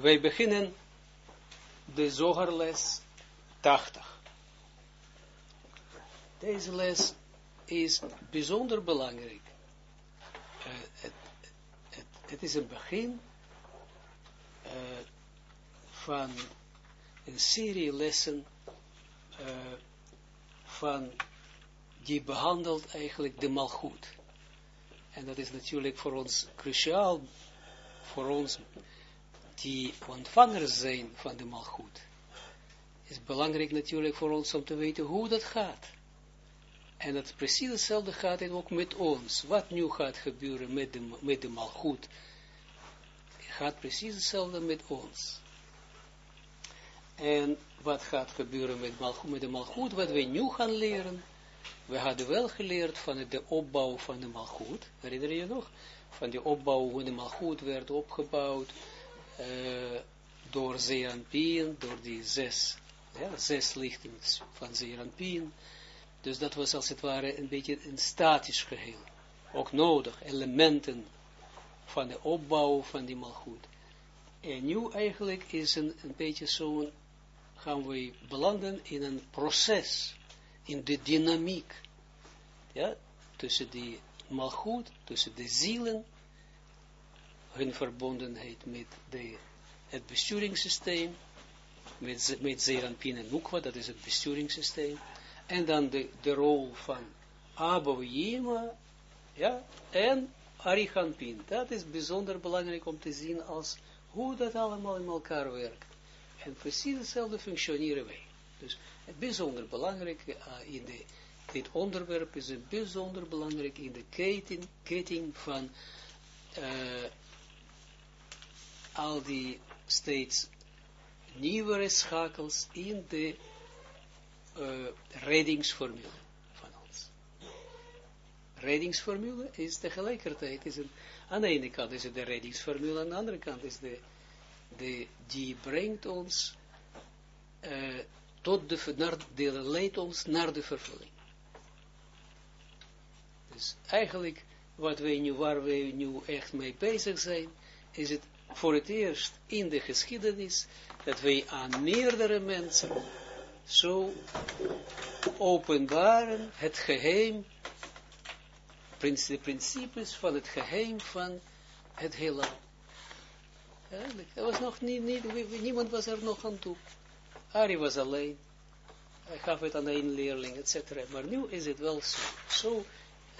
wij beginnen de zogerles 80. Deze les is bijzonder belangrijk. Uh, het, het, het, is een begin uh, van een serie lessen uh, van die behandelt eigenlijk de malgoed. En dat is natuurlijk voor ons cruciaal, voor ons die ontvangers zijn van de malgoed. is belangrijk natuurlijk voor ons om te weten hoe dat gaat. En dat precies hetzelfde gaat het ook met ons. Wat nu gaat gebeuren met de, met de gaat precies hetzelfde met ons. En wat gaat gebeuren met, met de malgoed, wat wij nu gaan leren, we hadden wel geleerd van de opbouw van de malgoed, herinner je nog? Van de opbouw, hoe de malgoed werd opgebouwd, uh, door Zeranpien, door die zes, ja, zes lichten van Zeranpien. Dus dat was als het ware een beetje een statisch geheel. Ook nodig, elementen van de opbouw van die malgoed. En nu eigenlijk is een, beetje zo'n, gaan we belanden in een proces in de dynamiek, ja, tussen die malgoed, tussen de zielen, hun verbondenheid met de, het besturingssysteem, met, met Zeranpin en Nukwa, dat is het besturingssysteem, en dan de, de rol van Abouhima, ja, en Arichanpin. Dat is bijzonder belangrijk om te zien als hoe dat allemaal in elkaar werkt. En precies hetzelfde functioneren wij. Dus het bijzonder belangrijk uh, in dit onderwerp is het bijzonder belangrijk in de ketting, van uh, al die steeds nieuwere schakels in de uh, reddingsformule van ons. Reddingsformule is tegelijkertijd, is een, aan de ene kant is het de reddingsformule, aan de andere kant is de, de die brengt ons uh, tot de, naar, de leidt ons naar de vervulling. Dus eigenlijk, wat wij nu, waar wij nu echt mee bezig zijn, is het voor het eerst in de geschiedenis, dat wij aan meerdere mensen zo openbaren het geheim, de principes van het geheim van het heelal. Er was nog niet, niemand was er nog aan toe. Ari was alleen. Hij gaf het aan een leerling, etc. Maar nu is het wel zo. Zo,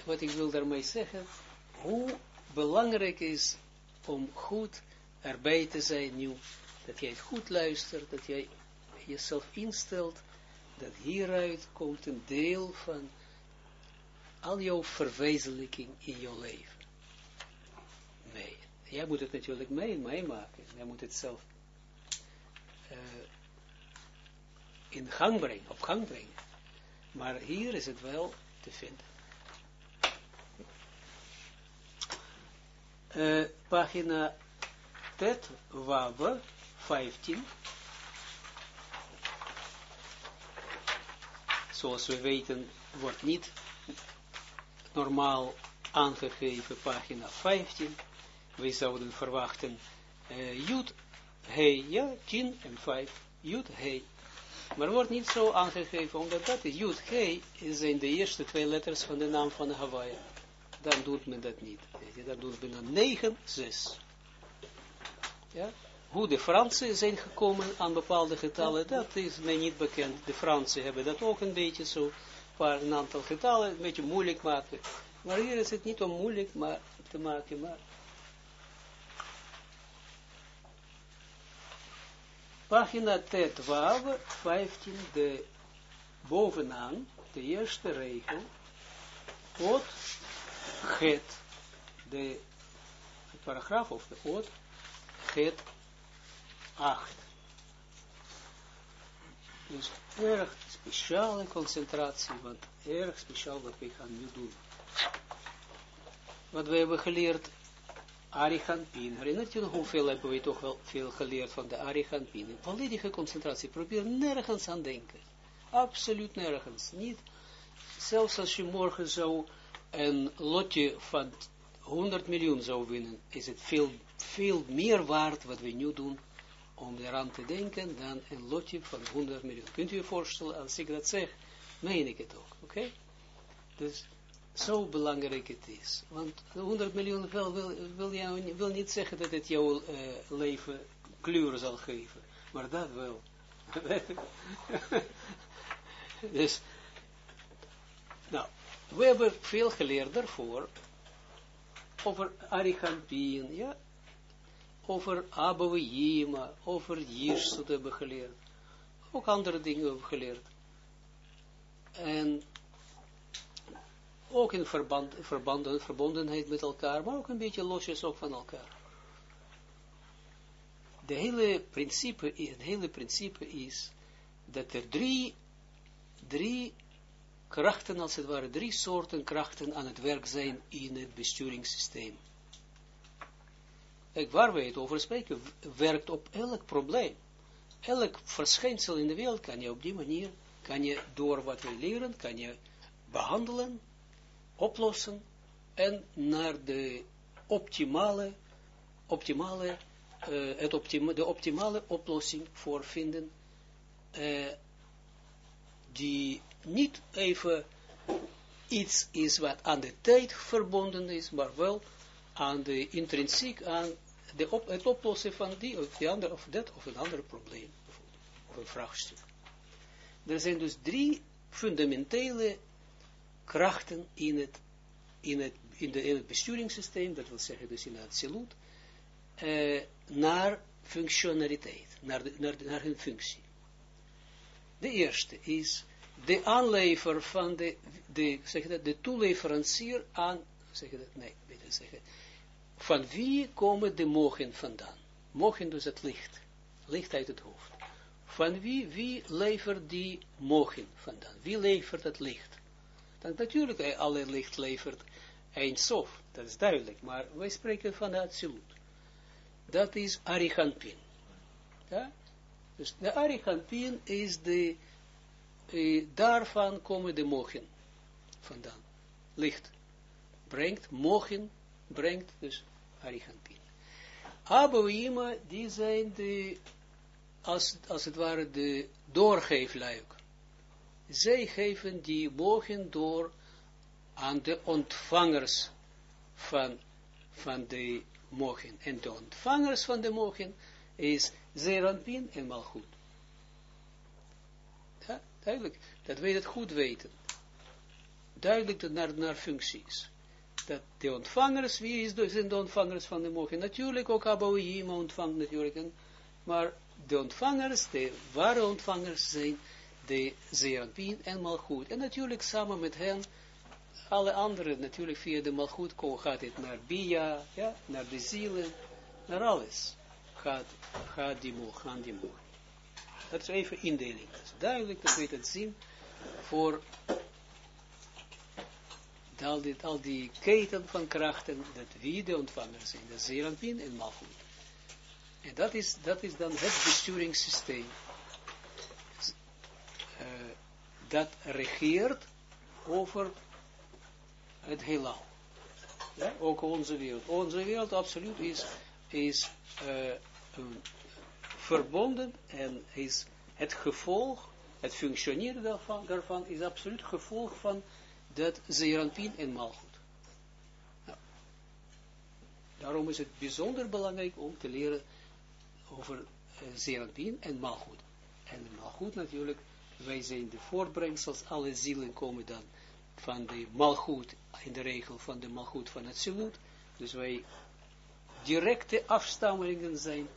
wat ik wil daarmee zeggen, hoe belangrijk is om goed erbij te zijn nu, dat jij goed luistert, dat jij jezelf instelt, dat hieruit komt een deel van al jouw verwezenlijking in jouw leven. Nee, jij moet het natuurlijk meemaken, jij moet het zelf uh, in gang brengen, op gang brengen. Maar hier is het wel te vinden. Uh, pagina Tet Wabe 15. Zoals we weten, wordt niet normaal aangegeven pagina 15. We zouden verwachten uh, Jud, He, ja, 10 en 5. Jud, He. Maar wordt niet zo aangegeven, omdat dat is Jud, He, zijn de eerste twee letters van de naam van Hawaii. Dan doet men dat niet. Dan doet men dan 9, 6. Ja? Hoe de Fransen zijn gekomen aan bepaalde getallen, dat is mij niet bekend. De Fransen hebben dat ook een beetje zo, waar een aantal getallen een beetje moeilijk maken. Maar hier is het niet om moeilijk maar, te maken, maar... Pagina T12, 15, de bovenaan, de eerste regel, Ot, Het, de paragraaf of de Ot, het 8. Dus erg speciale concentratie, want erg speciaal wat wij gaan nu doen. Wat we hebben geleerd, Arihantin. Herinnert je nog hoeveel hebben we toch wel veel geleerd van de Arihantin? Volledige concentratie, probeer nergens aan denken. Absoluut nergens. Niet, zelfs als je morgen zo een lotje van 100 miljoen zou winnen, is het veel veel meer waard wat we nu doen, om eraan te denken dan een lotje van 100 miljoen. Kunt u je voorstellen, als ik dat zeg, meen ik het ook, oké? Dus zo belangrijk het is. Want 100 miljoen wil, wil, jou, wil niet zeggen dat het jouw uh, leven kleur zal geven. Maar dat wel. dus, nou, we hebben veel geleerd daarvoor over Arichampien, ja, over Abouhima, over Jirsut hebben geleerd. Ook andere dingen hebben geleerd. En ook in verband, verband, verbondenheid met elkaar, maar ook een beetje losjes ook van elkaar. De hele principe, het hele principe is dat er drie, drie krachten, als het ware, drie soorten krachten aan het werk zijn in het besturingssysteem. Kijk, waar we het over spreken, werkt op elk probleem. Elk verschijnsel in de wereld kan je op die manier, kan je door wat we leren, kan je behandelen, oplossen en naar de optimale, optimale, uh, het de optimale oplossing voor vinden, uh, die niet even iets is wat aan de tijd verbonden is, maar wel aan de intrinsiek, aan de op, het oplossen van die of, die andere, of dat of een ander probleem, of een vraagstuk. Er zijn dus drie fundamentele krachten in het, in het, in de, in het besturingssysteem, dat wil zeggen dus in het salut, uh, naar functionaliteit, naar, de, naar, naar hun functie. De eerste is de aanlever van de, de, zeg dat, de toeleverancier aan, zeg dat, nee, beter zeggen, van wie komen de mogen vandaan? Mogen dus het licht, licht uit het hoofd. Van wie, wie levert die mogen vandaan? Wie levert het licht? Dan natuurlijk, alle licht levert sof, dat is duidelijk, maar wij spreken van het absoluut. Dat is Arihanpin. Ja? Dus de Arihanpin is de eh, daarvan komen de mogen vandaan. Licht brengt, mogen brengt, dus Arihantin. Abouima, die zijn de, als, als het ware, de doorgeefluik. Zij geven die mogen door aan de ontvangers van, van de mogen. En de ontvangers van de mogen is Zeranpin en Malchut. Duidelijk, dat wij het goed weten. Duidelijk dat naar, naar functies. Dat de ontvangers, wie is de, zijn de ontvangers van de mogen? Natuurlijk ook Abouhim ontvangt natuurlijk. Maar de ontvangers, de ware ontvangers zijn de Zeranpien en Malchut. En natuurlijk samen met hen, alle anderen, natuurlijk via de Malchut gaat het naar Bia, ja, naar de zielen, naar alles. Gaat, gaat die mogen, gaan die mogen. Dat is even indeling. Dat is duidelijk dat we het zien voor al die, al die keten van krachten, dat wie de ontvangers zijn. Dat is Zeranpin en Malchut. En dat is, dat is dan het besturingssysteem. Uh, dat regeert over het heelal. Ja, ook onze wereld. Onze wereld absoluut is, is uh, een verbonden en is het gevolg, het functioneren daarvan, daarvan is absoluut gevolg van dat Zeranpin en Malchut. Nou, daarom is het bijzonder belangrijk om te leren over uh, en Malchut. En Malchut natuurlijk, wij zijn de voortbrengsels, alle zielen komen dan van de Malchut, in de regel van de Malchut van het Silut, dus wij directe afstammelingen zijn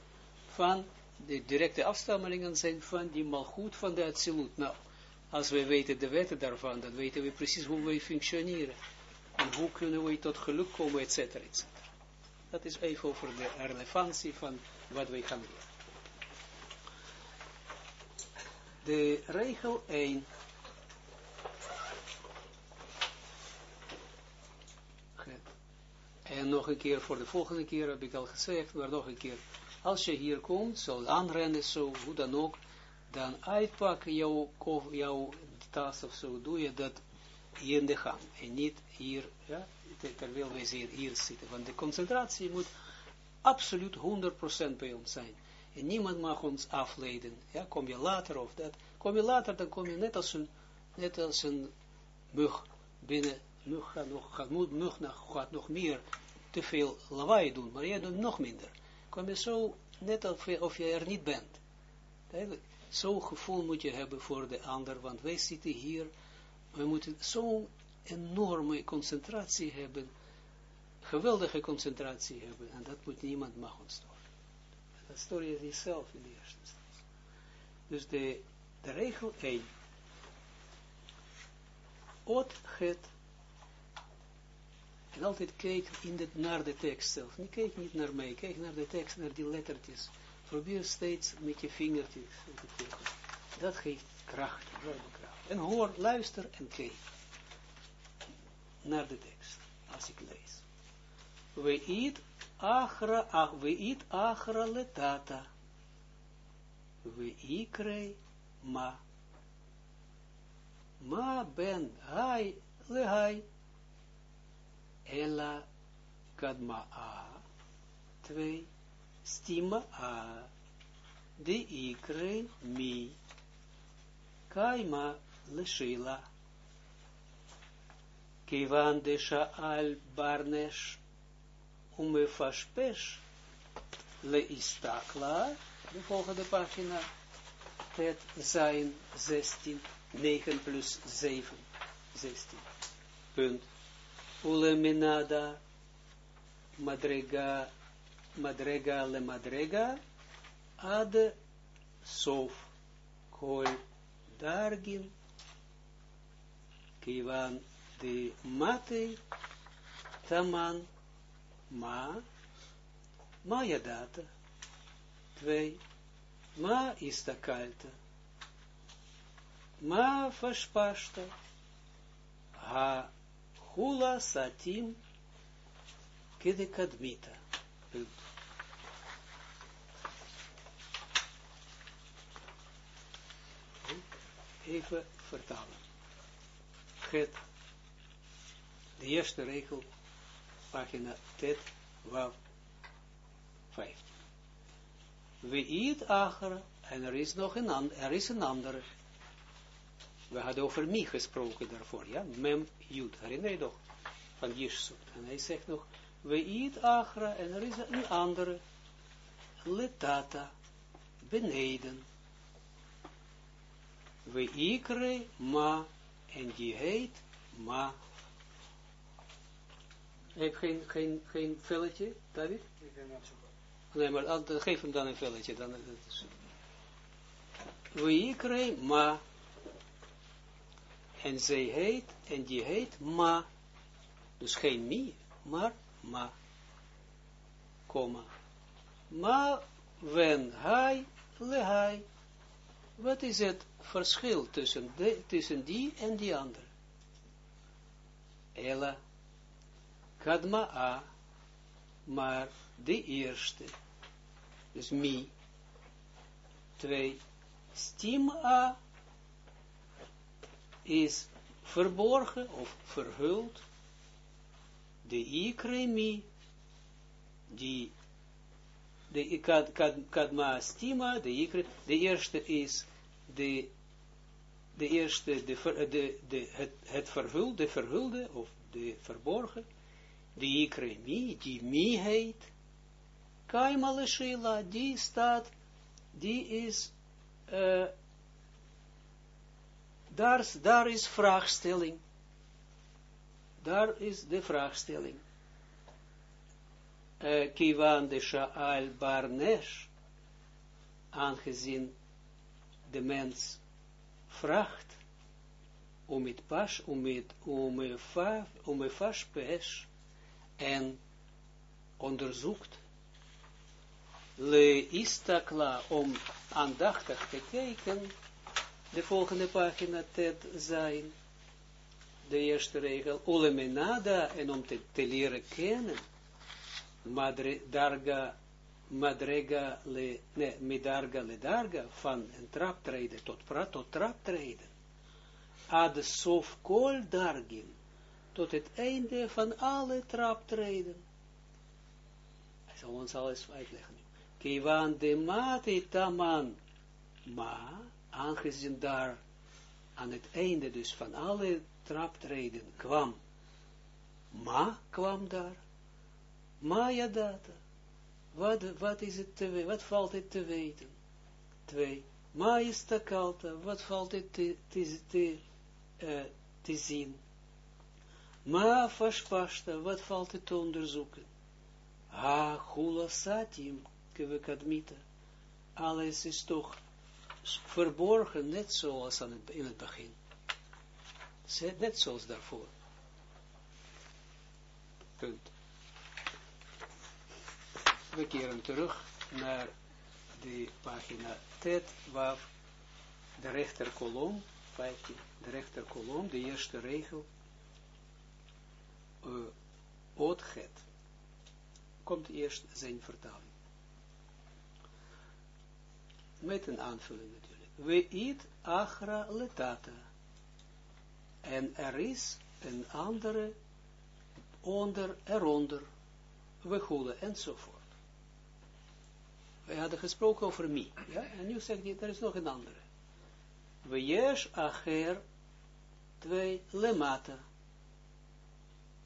van de directe afstammelingen zijn van die malgoed van de Atsilut. Nou, als we weten de wetten daarvan, dan weten we precies hoe wij functioneren. En hoe kunnen we tot geluk komen, et cetera, et cetera. Dat is even over de relevantie van wat wij gaan leren. De regel 1. En nog een keer, voor de volgende keer heb ik al gezegd, maar nog een keer als je hier komt, zo aanrennen, zo, hoe dan ook, dan uitpakken jouw, jouw tas of zo, doe je dat hier in de gang. En niet hier, ja, terwijl wij hier, hier zitten. Want de concentratie moet absoluut 100% bij ons zijn. En niemand mag ons afleiden. Ja, kom je later of dat. Kom je later, dan kom je net als een, net als een mug binnen. Mug gaat nog, gaat, mug gaat nog meer te veel lawaai doen, maar jij doet nog minder. Kom je zo, net of je, er niet bent. Zo'n gevoel moet je hebben voor de ander, want wij zitten hier, we moeten zo'n enorme concentratie hebben, geweldige concentratie hebben, en dat moet niemand mag ons storen. Dat stoor je jezelf in de eerste instantie. Dus de, de regel 1. Ot het. En altijd kijk in de, naar de tekst zelf. Niet kijk niet naar mij, kijk naar de tekst, naar die lettertjes. Probeer steeds met je vingertjes te Dat geeft kracht, kracht. En hoor, luister en kijk naar de tekst, als ik lees. We eat achra, we eat achra letata. We ikre ma. Ma ben hai lehai. Ella kadma a. Twee. Stima a. De ikre mi. Kaima leshila. Kivan de Shaal Barnesh Umefashpesh Le Istakla, de volgende pagina, het zijn 16, 9 plus 7, 16. Punt. Uleminada Madrega Madrega le Madrega ad Sof Kol Dargin Kivan de mate taman ma ma yadata twee ma istakalta ma fashpashta ha hula satim kedekadmita punt even vertalen. Het de eerste regel, pagina tet, waf, 15. We eet acher, en er is nog een, er is een andere. We hadden over mi gesproken daarvoor, ja, mem, jud, herinner je toch, van Jishsut. En hij zegt nog, we eet achra, en er is een andere, letata, beneden. We ikre ma, en die heet ma. Heeft geen, geen, geen velletje, David? Ik ben Nee, maar geef hem dan een velletje. Dan, is... Wie ma. En zij heet, en die heet ma. Dus geen mi, maar ma. Komma. Ma, wen, hai, le hai. Wat is het verschil tussen, die en die andere? Ella kadma'a, maar de eerste, dus mi, twee, stima is verborgen of verhuld, de ikremi, die, de kad, kad, kadma stima, de ikre, de eerste is de, de eerste, de, de, de, het, het verhulde, verhulde, of de verborgen, die ikre mi, die mi heet, kaima leshila, die staat, die is, uh, daar, is vraagstelling, daar is de vraagstelling. Uh, Kivan de Sha'al Barnesh, aangezien de mens vraagt, om het pas, om het, om het, om het en onderzoekt, le istakla, om aandachtig te kijken, de volgende pagina ted zijn, de eerste regel, olemenada, en om te, te leren kennen, madre, darga, madrega, le, ne, medarga, le darga, van een traptreden tot, pra, tot traptreden, ad sof kol dargin, tot het einde van alle traptreden. Hij zal ons alles uitleggen. Kiwan de mate taman ma, aangezien daar aan het einde dus van alle traptreden kwam, ma kwam daar, ma yadata, wat, wat is het te wat valt het te weten? Twee, ma is takalta, wat valt het te, te, te, te zien? Ma fashpashta, wat valt het te onderzoeken? Ha, hula satim, kevekadmita. Alles is toch verborgen, net zoals aan het, in het begin. Net zoals daarvoor. Punt. We keren terug naar de pagina TED, waar de rechterkolom, 15, de rechterkolom, de eerste regel, uh, Ootget, komt eerst zijn vertaling. Met een aanvulling natuurlijk. We eat achra letata. En er is een andere onder, eronder, we goelen enzovoort. We hadden gesproken over mi, ja, en nu zegt hij, er is nog een andere. We yesh acher, twee lemata.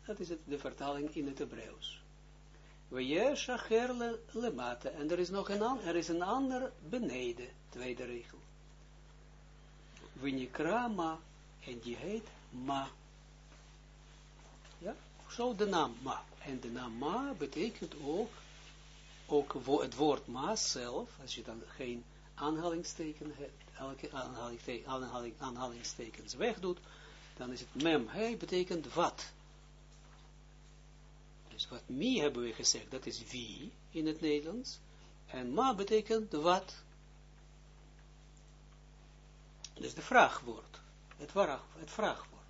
Dat is het, de vertaling in het Hebreeuws. We yesh acher lemata, en er is nog een er is een ander beneden, tweede regel. We nikra ma, en die heet ma. Ja, zo de naam ma. En de naam ma betekent ook ook het woord maas zelf, als je dan geen aanhalingsteken hebt, elke aanhaling, aanhalingstekens wegdoet, dan is het mem, hij betekent wat. Dus wat mi hebben we gezegd, dat is wie in het Nederlands, en ma betekent wat. Dus de vraagwoord, het, het vraagwoord.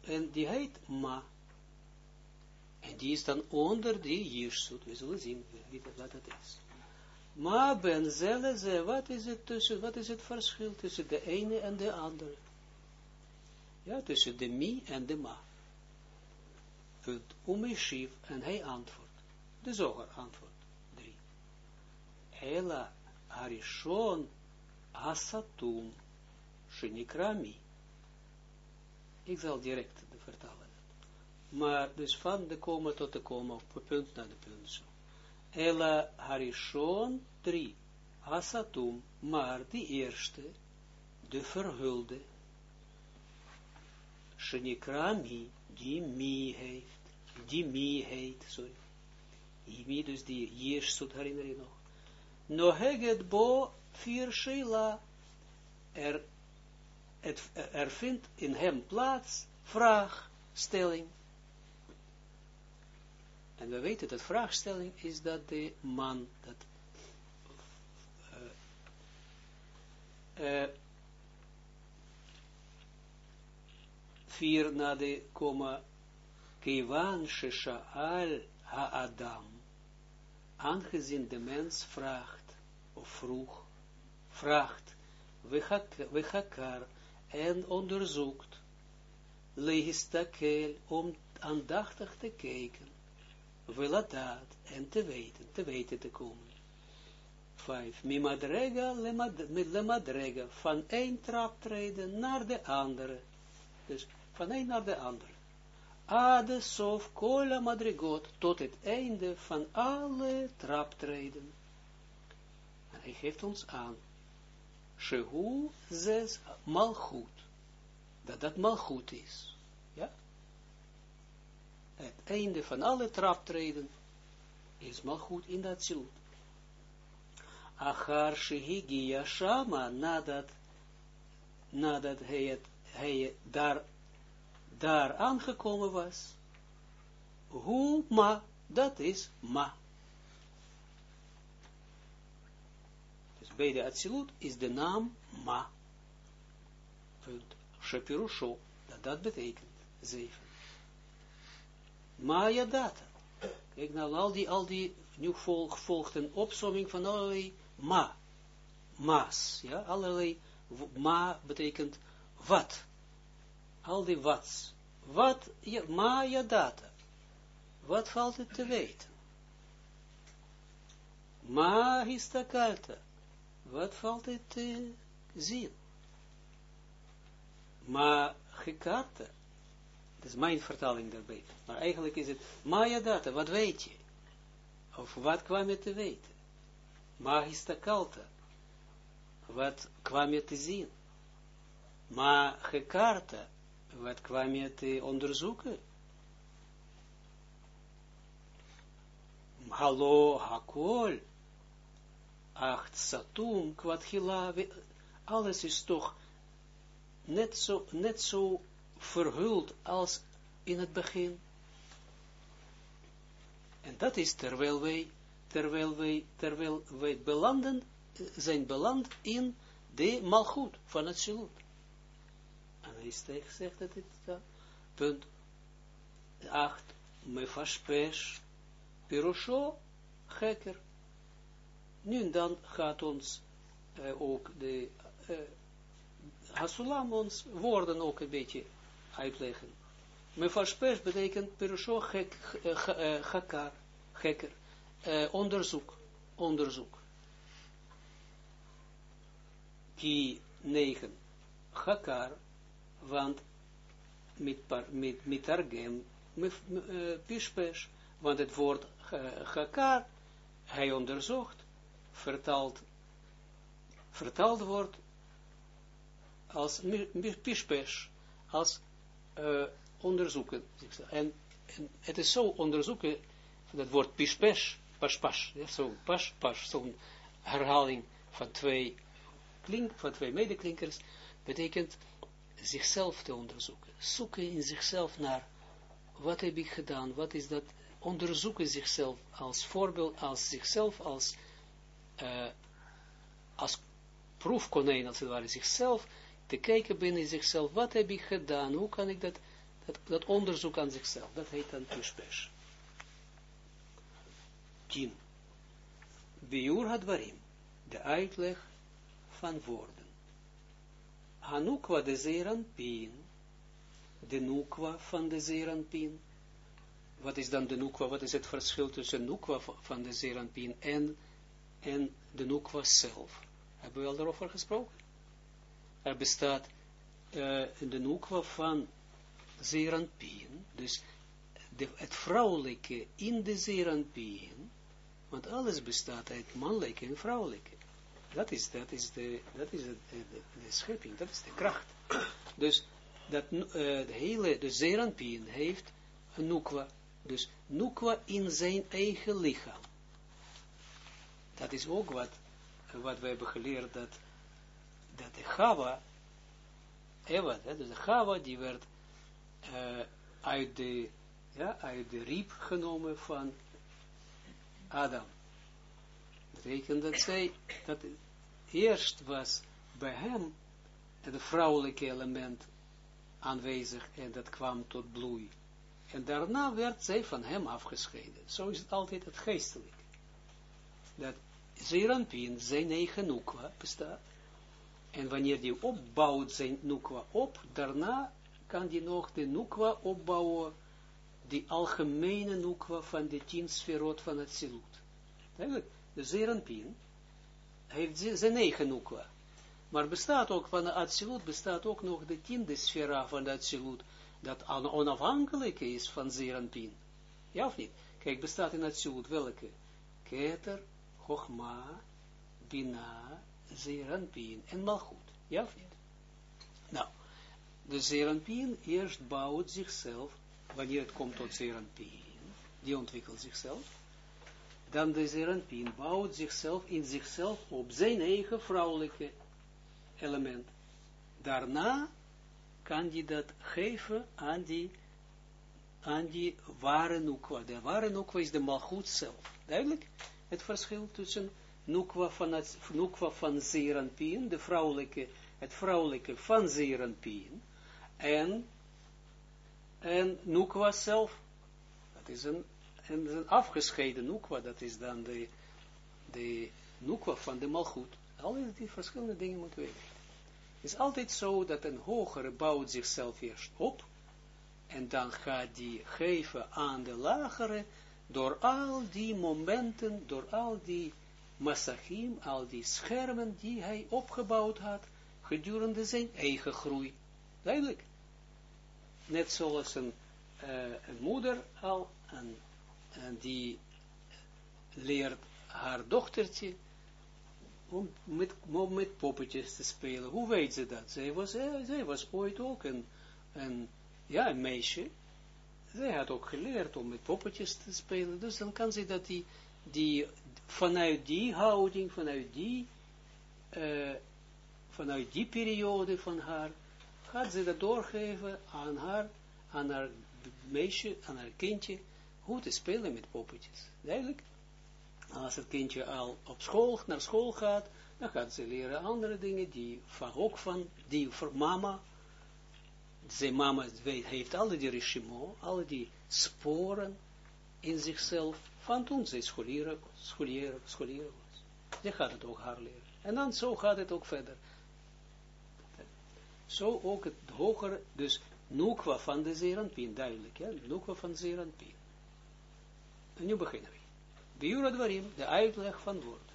En die heet ma. En die is dan onder die Jirsut. We zullen zien wat het is. Maar ben ze, wat is het tussen, wat is het verschil tussen de ene en de andere? Ja, tussen de mi en de ma. Het umeshiv en hij antwoordt. De zoger antwoordt. Drie. Ela harishon asatum shenikrami. Ik zal direct vertalen. Maar dus van de koma tot de koma, op punt naar de punt zo. Ela harishon drie. Asatum, maar die eerste, de verhulde, Shenikrami, die mi heeft, die mi heet, sorry. Die mi, dus die Jirsut, herinner je nog. Bo vier sheila, er, het, er vindt in hem plaats, vraag, stelling, en we weten dat vraagstelling is dat de man, dat uh, uh, vier na de komma Kivan Shesha'al Ha-Adam aangezien de mens vraagt of vroeg, vraagt, wechakar en onderzoekt, lehistakel om aandachtig te kijken, veladat, en te weten, te weten te komen. Vijf, mimadrega lemadrega, van één trap treden naar de andere. Dus van één naar de andere. Ade sof kola madrigot, tot het einde van alle traptreden. En hij geeft ons aan. Shehu zes malchut. Dat dat malchut is het einde van alle traptreden is goed in dat zilut. Achar shehigia shama, nadat, nadat hij, het, hij daar, daar aangekomen was, hoe ma, dat is ma. Dus bij de Atsilut is de naam ma. Punt. Shapirusho, dat dat betekent, zeven. Maya data. Kijk nou, al die, al die, nu volg, volgt een opsomming van allerlei ma, ma's, ja, allerlei, ma betekent wat, al die wats, wat, ja, Maya data, wat valt het te weten? Ma histakalta. Wat valt het te zien? Ma gekarta. Dat is mijn vertaling daarbij. Maar eigenlijk is het Maya data, wat weet je? Of wat kwam je te weten? Ma histakalta. Wat kwam je te zien? Ma gekarta. Wat kwam je te onderzoeken? Hallo, hakol. Acht satum, kwadhila. Alles is toch net zo, net zo verhuld als in het begin. En dat is terwijl wij, terwijl wij, terwijl wij belanden, zijn beland in de malgoed van het shilut. Hij zegt dat het, ja, punt 8, mefashpesh, pirosho, gekker. Nu dan gaat ons uh, ook de uh, Hasulam ons woorden ook een beetje uitleggen. Mefashpesh betekent perusho gek, gekar, gekker, uh, onderzoek, onderzoek. Ki 9, hakar, want met, met, met want het woord hakar, hij onderzocht, vertaald, vertaald wordt als pishpesh, als uh, onderzoeken. En, en, het is zo onderzoeken, dat woord pishpesh, pashpash, ja, zo pash, zo'n herhaling van twee, klink, van twee medeklinkers, betekent zichzelf te onderzoeken. Zoeken in zichzelf naar, wat heb ik gedaan, wat is dat, onderzoeken zichzelf als voorbeeld, als zichzelf, als, uh, als proefkonijn, als het ware, zichzelf te kijken binnen zichzelf, wat heb ik gedaan, hoe kan ik dat, dat, onderzoek aan zichzelf, dat heet dan Tushpesh. 10. Biur hadwarim, de uitleg van woorden. Hanukwa de zeranpin, de nukwa van de zeranpin. Wat is dan de nukwa, wat is het verschil tussen nukwa van de zeranpin en, en de nukwa zelf? Hebben we al daarover gesproken? er bestaat in de nukwa van Zeranpien, dus de, het vrouwelijke in de Zeranpien, want alles bestaat uit mannelijke en vrouwelijke. Dat is, dat is, de, dat is de, de, schepping, dat is de kracht. Dus dat, uh, de hele, de Zeranpien heeft een nukwa, dus nukwa in zijn eigen lichaam. Dat is ook wat, wat we hebben geleerd, dat dat de Chava, Eva, dus de Chava, die werd uh, uit, de, ja, uit de riep genomen van Adam. Betekent dat zij, dat eerst was bij hem het vrouwelijke element aanwezig en dat kwam tot bloei. En daarna werd zij van hem afgescheiden. Zo is het altijd het geestelijk. Dat Zeranpien, zijn eigen nukwa, bestaat. En wanneer die opbouwt zijn nukwa op, daarna kan die nog de nukwa opbouwen, die algemene nukwa van de tien sferot van het silut. De Zeranpien heeft zijn eigen nukwa. Maar bestaat ook van de Atsilut, bestaat ook nog de tiende sfera van de Atsilut, dat onafhankelijk is van Zeranpien. Ja of niet? Kijk, bestaat in Atsilut welke? Keter, Chogma, Bina, Zeranpien en Malchut. Ja of niet? Nou, de Zeranpien eerst bouwt zichzelf, wanneer het komt tot Zeranpien, die ontwikkelt zichzelf, dan de Zeranpien bouwt zichzelf in zichzelf op zijn eigen vrouwelijke element. Daarna kan die dat geven aan die, aan die ware nukwa. De ware nukwa is de malchut zelf. Duidelijk? Het verschil tussen Nukwa van, het, Nukwa van de vrouwelijke, het vrouwelijke van Zeranpien, en, en Nukwa zelf, dat is een, een, een afgescheiden Nukwa, dat is dan de, de Nukwa van de Malchut. Al die verschillende dingen moeten weten. Het is altijd zo dat een hogere bouwt zichzelf eerst op, en dan gaat die geven aan de lagere, door al die momenten, door al die Masachim, al die schermen die hij opgebouwd had, gedurende zijn eigen groei. Duidelijk. Net zoals een, uh, een moeder al, en, en die leert haar dochtertje om met, poppetjes te spelen. Hoe weet ze dat? Zij was, eh, zij was ooit ook een, ja, een meisje. Zij had ook geleerd om met poppetjes te spelen. Dus dan kan ze dat die, die vanuit die houding, vanuit die, uh, vanuit die periode van haar, gaat ze dat doorgeven aan haar, aan haar meisje, aan haar kindje, hoe te spelen met poppetjes. Duidelijk? Als het kindje al op school, naar school gaat, dan gaat ze leren andere dingen, die van, ook van, die voor mama, zijn mama heeft alle die regime, alle die sporen in zichzelf, van toen zij scholieren, scholieren, scholieren was. Ze gaat het ook haar leren. En dan zo gaat het ook verder. Zo ook het hogere, dus Nukwa van de Zeranpien, duidelijk, ja, Nukwa van Zeranpien. Nu beginnen we. Biura dwarim, de uitleg van woord.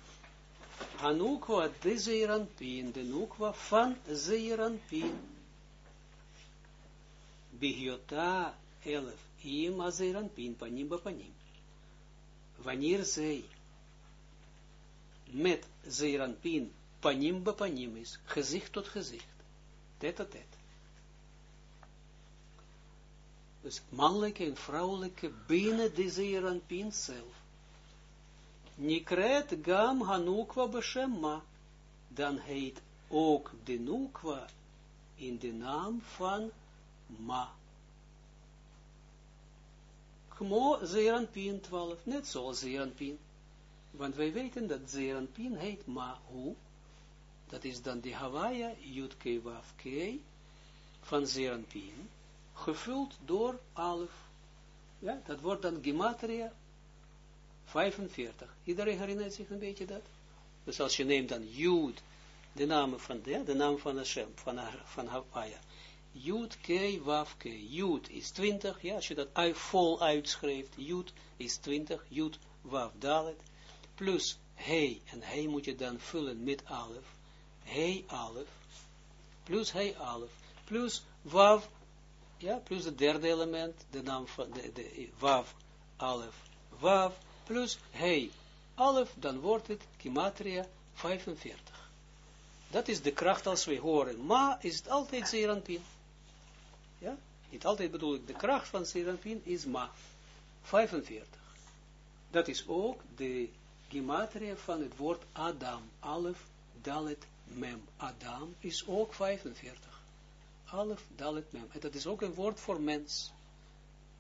Hanukwa de Zeranpien, de Nukwa van Zeranpien. Bigiota elef, im a Zeranpien, panim panim. Wanneer zij met Zeranpien panim panim is, gezicht tot gezicht, tet a tet. Dus mannelijke en vrouwelijke binnen de Zeranpien zelf. Nikret gam hanukwa beshemma, dan heet ook de nukwa in de naam van ma. Kmo Zeranpien 12, net zoals Zeranpien. Want wij weten dat Zeranpien heet ma, hoe? Dat is dan de Hawaii, Yud Waf van Zeranpien, gevuld door Alef. Ja, dat wordt dan Gematria 45. Iedereen herinnert zich een beetje dat? Dus als je neemt dan Jud, de naam van, de, de naam van Hashem, van, van. Jud, K, Waf, K. Jud is 20, ja, als je dat vol uitschrijft, Jud is 20, Jud, Waf, Dalet, plus He, en He moet je dan vullen met Alef, He, Alef, plus He, Alef, plus Waf, ja, plus het derde element, de naam van, de, de Waf, Alef, Waf, plus He, Alef, dan wordt het Kimatria 45. Dat is de kracht als wij horen. Ma is het altijd Zeranpin. Ja? Niet altijd bedoel ik, de kracht van Serampin is ma. 45. Dat is ook de gematria van het woord Adam. Alef, Dalet, Mem. Adam is ook 45. Alef, Dalet, Mem. En dat is ook een woord voor mens.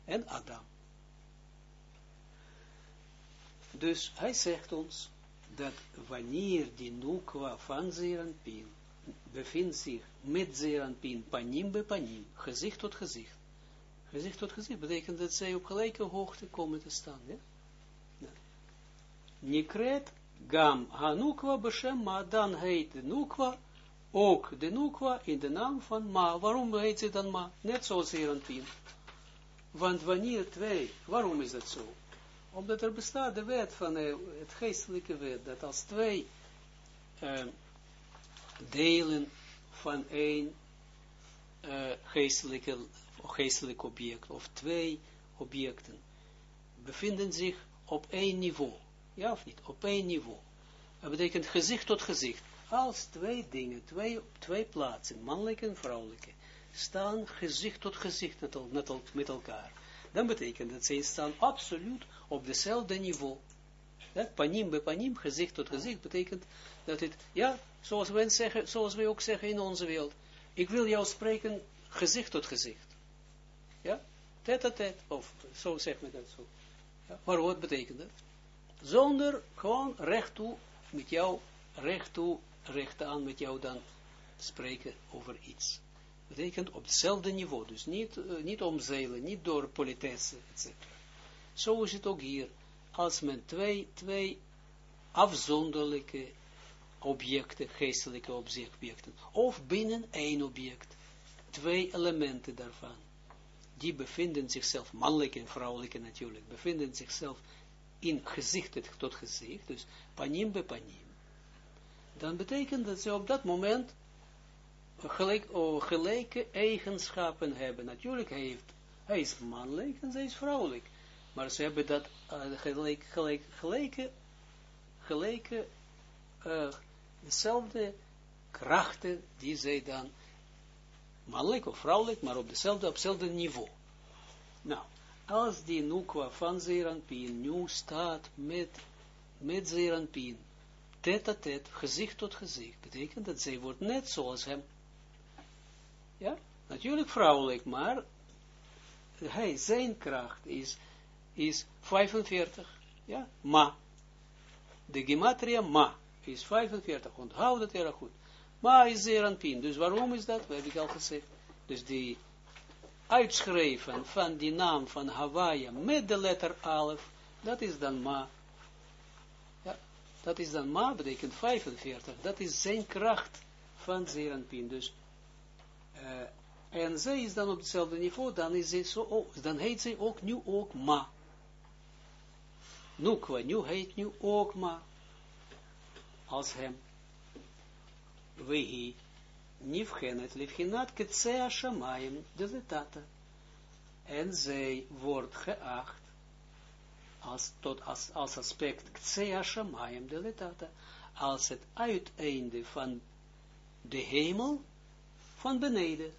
En Adam. Dus hij zegt ons dat wanneer die nukwa van Zeranpin bevindt zich met Zeranpin panim be panim, gezicht tot gezicht. Gezicht tot gezicht betekent dat zij op gelijke hoogte komen te staan. Ja? Nikret gam hanukwa beshem ma, dan heet de nukwa, ook de nukwa in de naam van ma. Waarom heet ze dan ma? Net zoals Zeranpin. Want wanneer twee, waarom is dat zo? Omdat er bestaat de wet van uh, het geestelijke wet, dat als twee uh, delen van één uh, geestelijke, geestelijk object, of twee objecten, bevinden zich op één niveau. Ja of niet? Op één niveau. Dat betekent gezicht tot gezicht. Als twee dingen, twee, twee plaatsen, mannelijke en vrouwelijke, staan gezicht tot gezicht met, met, met elkaar. Dan betekent dat zij staan absoluut op dezelfde niveau. Ja, panim bij panim, gezicht tot gezicht, betekent dat het, ja, zoals wij, zeggen, zoals wij ook zeggen in onze wereld, ik wil jou spreken gezicht tot gezicht. Ja, tet a tet, of zo zegt men dat zo. Ja, maar wat betekent dat? Zonder gewoon recht toe, met jou, recht toe, recht aan met jou dan spreken over iets. Betekent op hetzelfde niveau, dus niet, uh, niet omzeilen, niet door politesse, etc. Zo is het ook hier, als men twee, twee afzonderlijke objecten, geestelijke objecten, of binnen één object, twee elementen daarvan, die bevinden zichzelf, mannelijke en vrouwelijke natuurlijk, bevinden zichzelf in gezicht tot gezicht, dus panim be panim, dan betekent dat ze op dat moment gelijk, oh, gelijke eigenschappen hebben. Natuurlijk, heeft, hij is mannelijk en zij is vrouwelijk. Maar ze hebben dat uh, gelijk, gelijk, gelijke, gelijke, uh, dezelfde krachten die zij dan, mannelijk of vrouwelijk, maar op dezelfde, op hetzelfde niveau. Nou, als die nukwa van Zeranpien nu staat met, met Zeranpien, tet a tet, gezicht tot gezicht, betekent dat zij wordt net zoals hem. Ja, natuurlijk vrouwelijk, maar hij, zijn kracht is, is 45, ja, ma. De gematria ma is 45, onthoud dat erg goed. Ma is Zeranpien, dus waarom is dat? We het al gezegd. Dus die uitschrijven van die naam van Hawaii met de letter Alef, dat is dan Ma. Dat is dan Ma, betekent 45. Dat is zijn kracht van Zeranpin. Dus, uh, en zij is dan op hetzelfde niveau, dan, is zij zo, dan heet zij ook nu ook Ma. Nukwa, nu heet nu ook Ma. Als hem. Wehi nifgenet lifginat ketsea shamayim deletata. En zij wordt geacht als, tot, als, als aspect ktsea shamayim deletata, als het uiteinde van de hemel van beneden.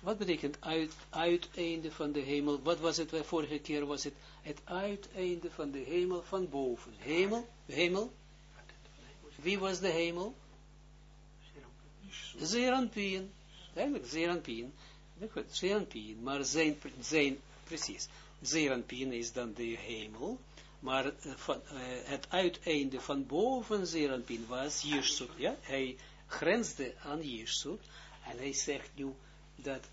Wat betekent uit, uiteinde van de hemel? Wat was het, vorige keer was het het uiteinde van de hemel van boven. Hemel, hemel. Wie was de hemel? Zeranpien. Eigenlijk Zeranpien. Zeranpien. Maar zijn, zijn, precies. Zeranpien is dan de hemel. Maar uh, van, uh, het uiteinde van boven Zeranpien was Jirsut. Ja? Hij grensde aan Jirsut. En hij zegt nu dat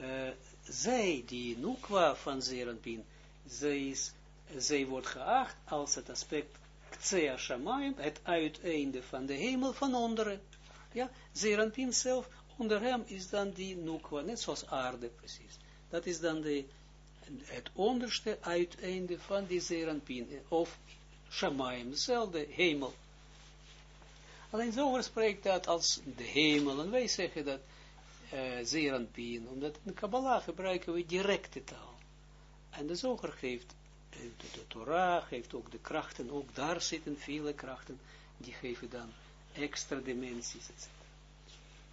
uh, zij, die Nukwa van Zeranpien, zij, is, zij wordt geacht als het aspect Ktsea Shamayim, het uiteinde van de hemel van onderen. Ja, Zeranpin zelf, onder hem is dan die Nukwa, net zoals aarde precies. Dat is dan de, het onderste uiteinde van die Zeranpin, of Shamayim, dezelfde hemel. Alleen zo spreekt dat als de hemel, en wij zeggen dat uh, Zeranpin, omdat in Kabbalah gebruiken we directe taal. En de zoger geeft, de, de Torah geeft ook de krachten, ook daar zitten vele krachten, die geven dan extra dimensies, etc.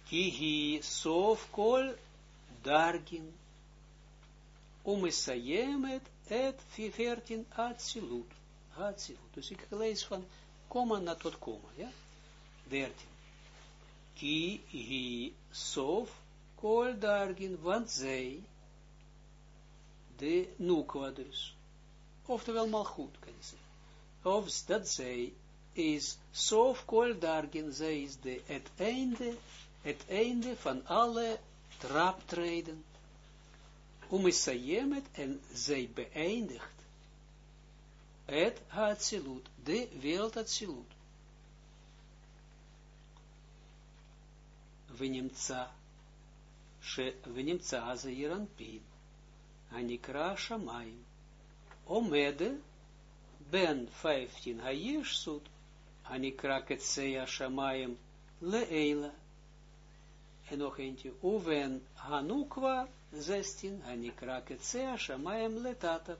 Kihi sof kol dargin umisayemet et 14 atzilut. Atzilut. Dus ik lees van komma naar tot komma, ja? 13. Ki hi sof kol dargin, want zij, de nukwa dus, oftewel mal goed, kan je zeggen. Of dat zij is sof kol dargin, zij is de, het einde, het einde van alle traptreden. Om is het en zij beëindigt het Hatzilut, de wereld Hatzilut. ונמצא, ונמצא זה ירנפין, הנקרא שמיים, עומד בין 15 הישסות Anikra ketseya shamayim leela. En nog eentje. Uven hanukwa 16. Anikra ketseya shamayim letata.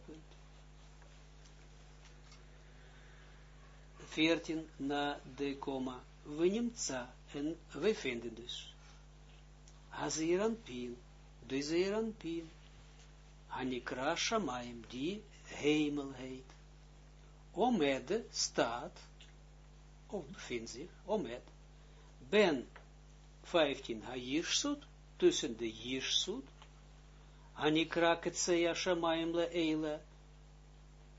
14 na de komma. We nimtza. En we vinden dus. Haziran pin. De zeran pin. Anikra shamayim. Die hemel heet. Omede staat of bevindt zich, omet, ben 15 ha-jirsut, tussen de jirsut, Anikra Ketseya Shamayim Eila,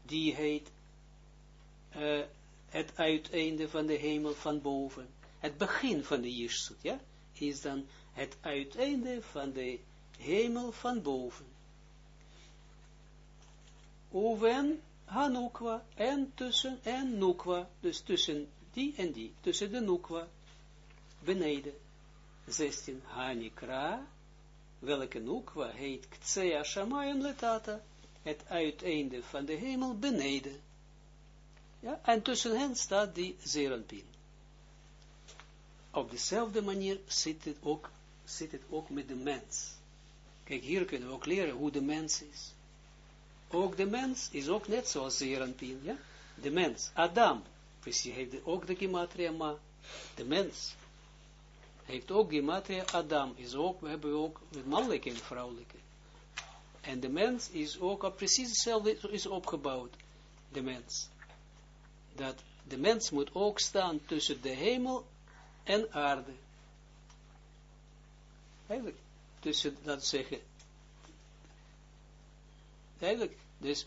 die heet het uiteinde van de hemel van boven. Het begin van de jirsut, ja, is dan het uiteinde van de hemel van boven. Oven Hanukwa en tussen en Nukwa, dus tussen die en die, tussen de nukwa, beneden. 16, Hanikra, welke nukwa heet Ktsea Shamayim letata, het uiteinde van de hemel beneden. Ja, en tussen hen staat die zerenpin. Op dezelfde manier zit het ook, zit het ook met de mens. Kijk, hier kunnen we ook leren hoe de mens is. Ook de mens is ook net zoals zerenpin, ja? De mens, Adam, precies, heeft ook de gematria ma. De mens heeft ook gematria Adam, is ook, we hebben ook het mannelijke en vrouwelijke. En de mens is ook op precies hetzelfde is opgebouwd, de mens. Dat de mens moet ook staan tussen de hemel en aarde. Eigenlijk, tussen, dat zeggen, eigenlijk, dus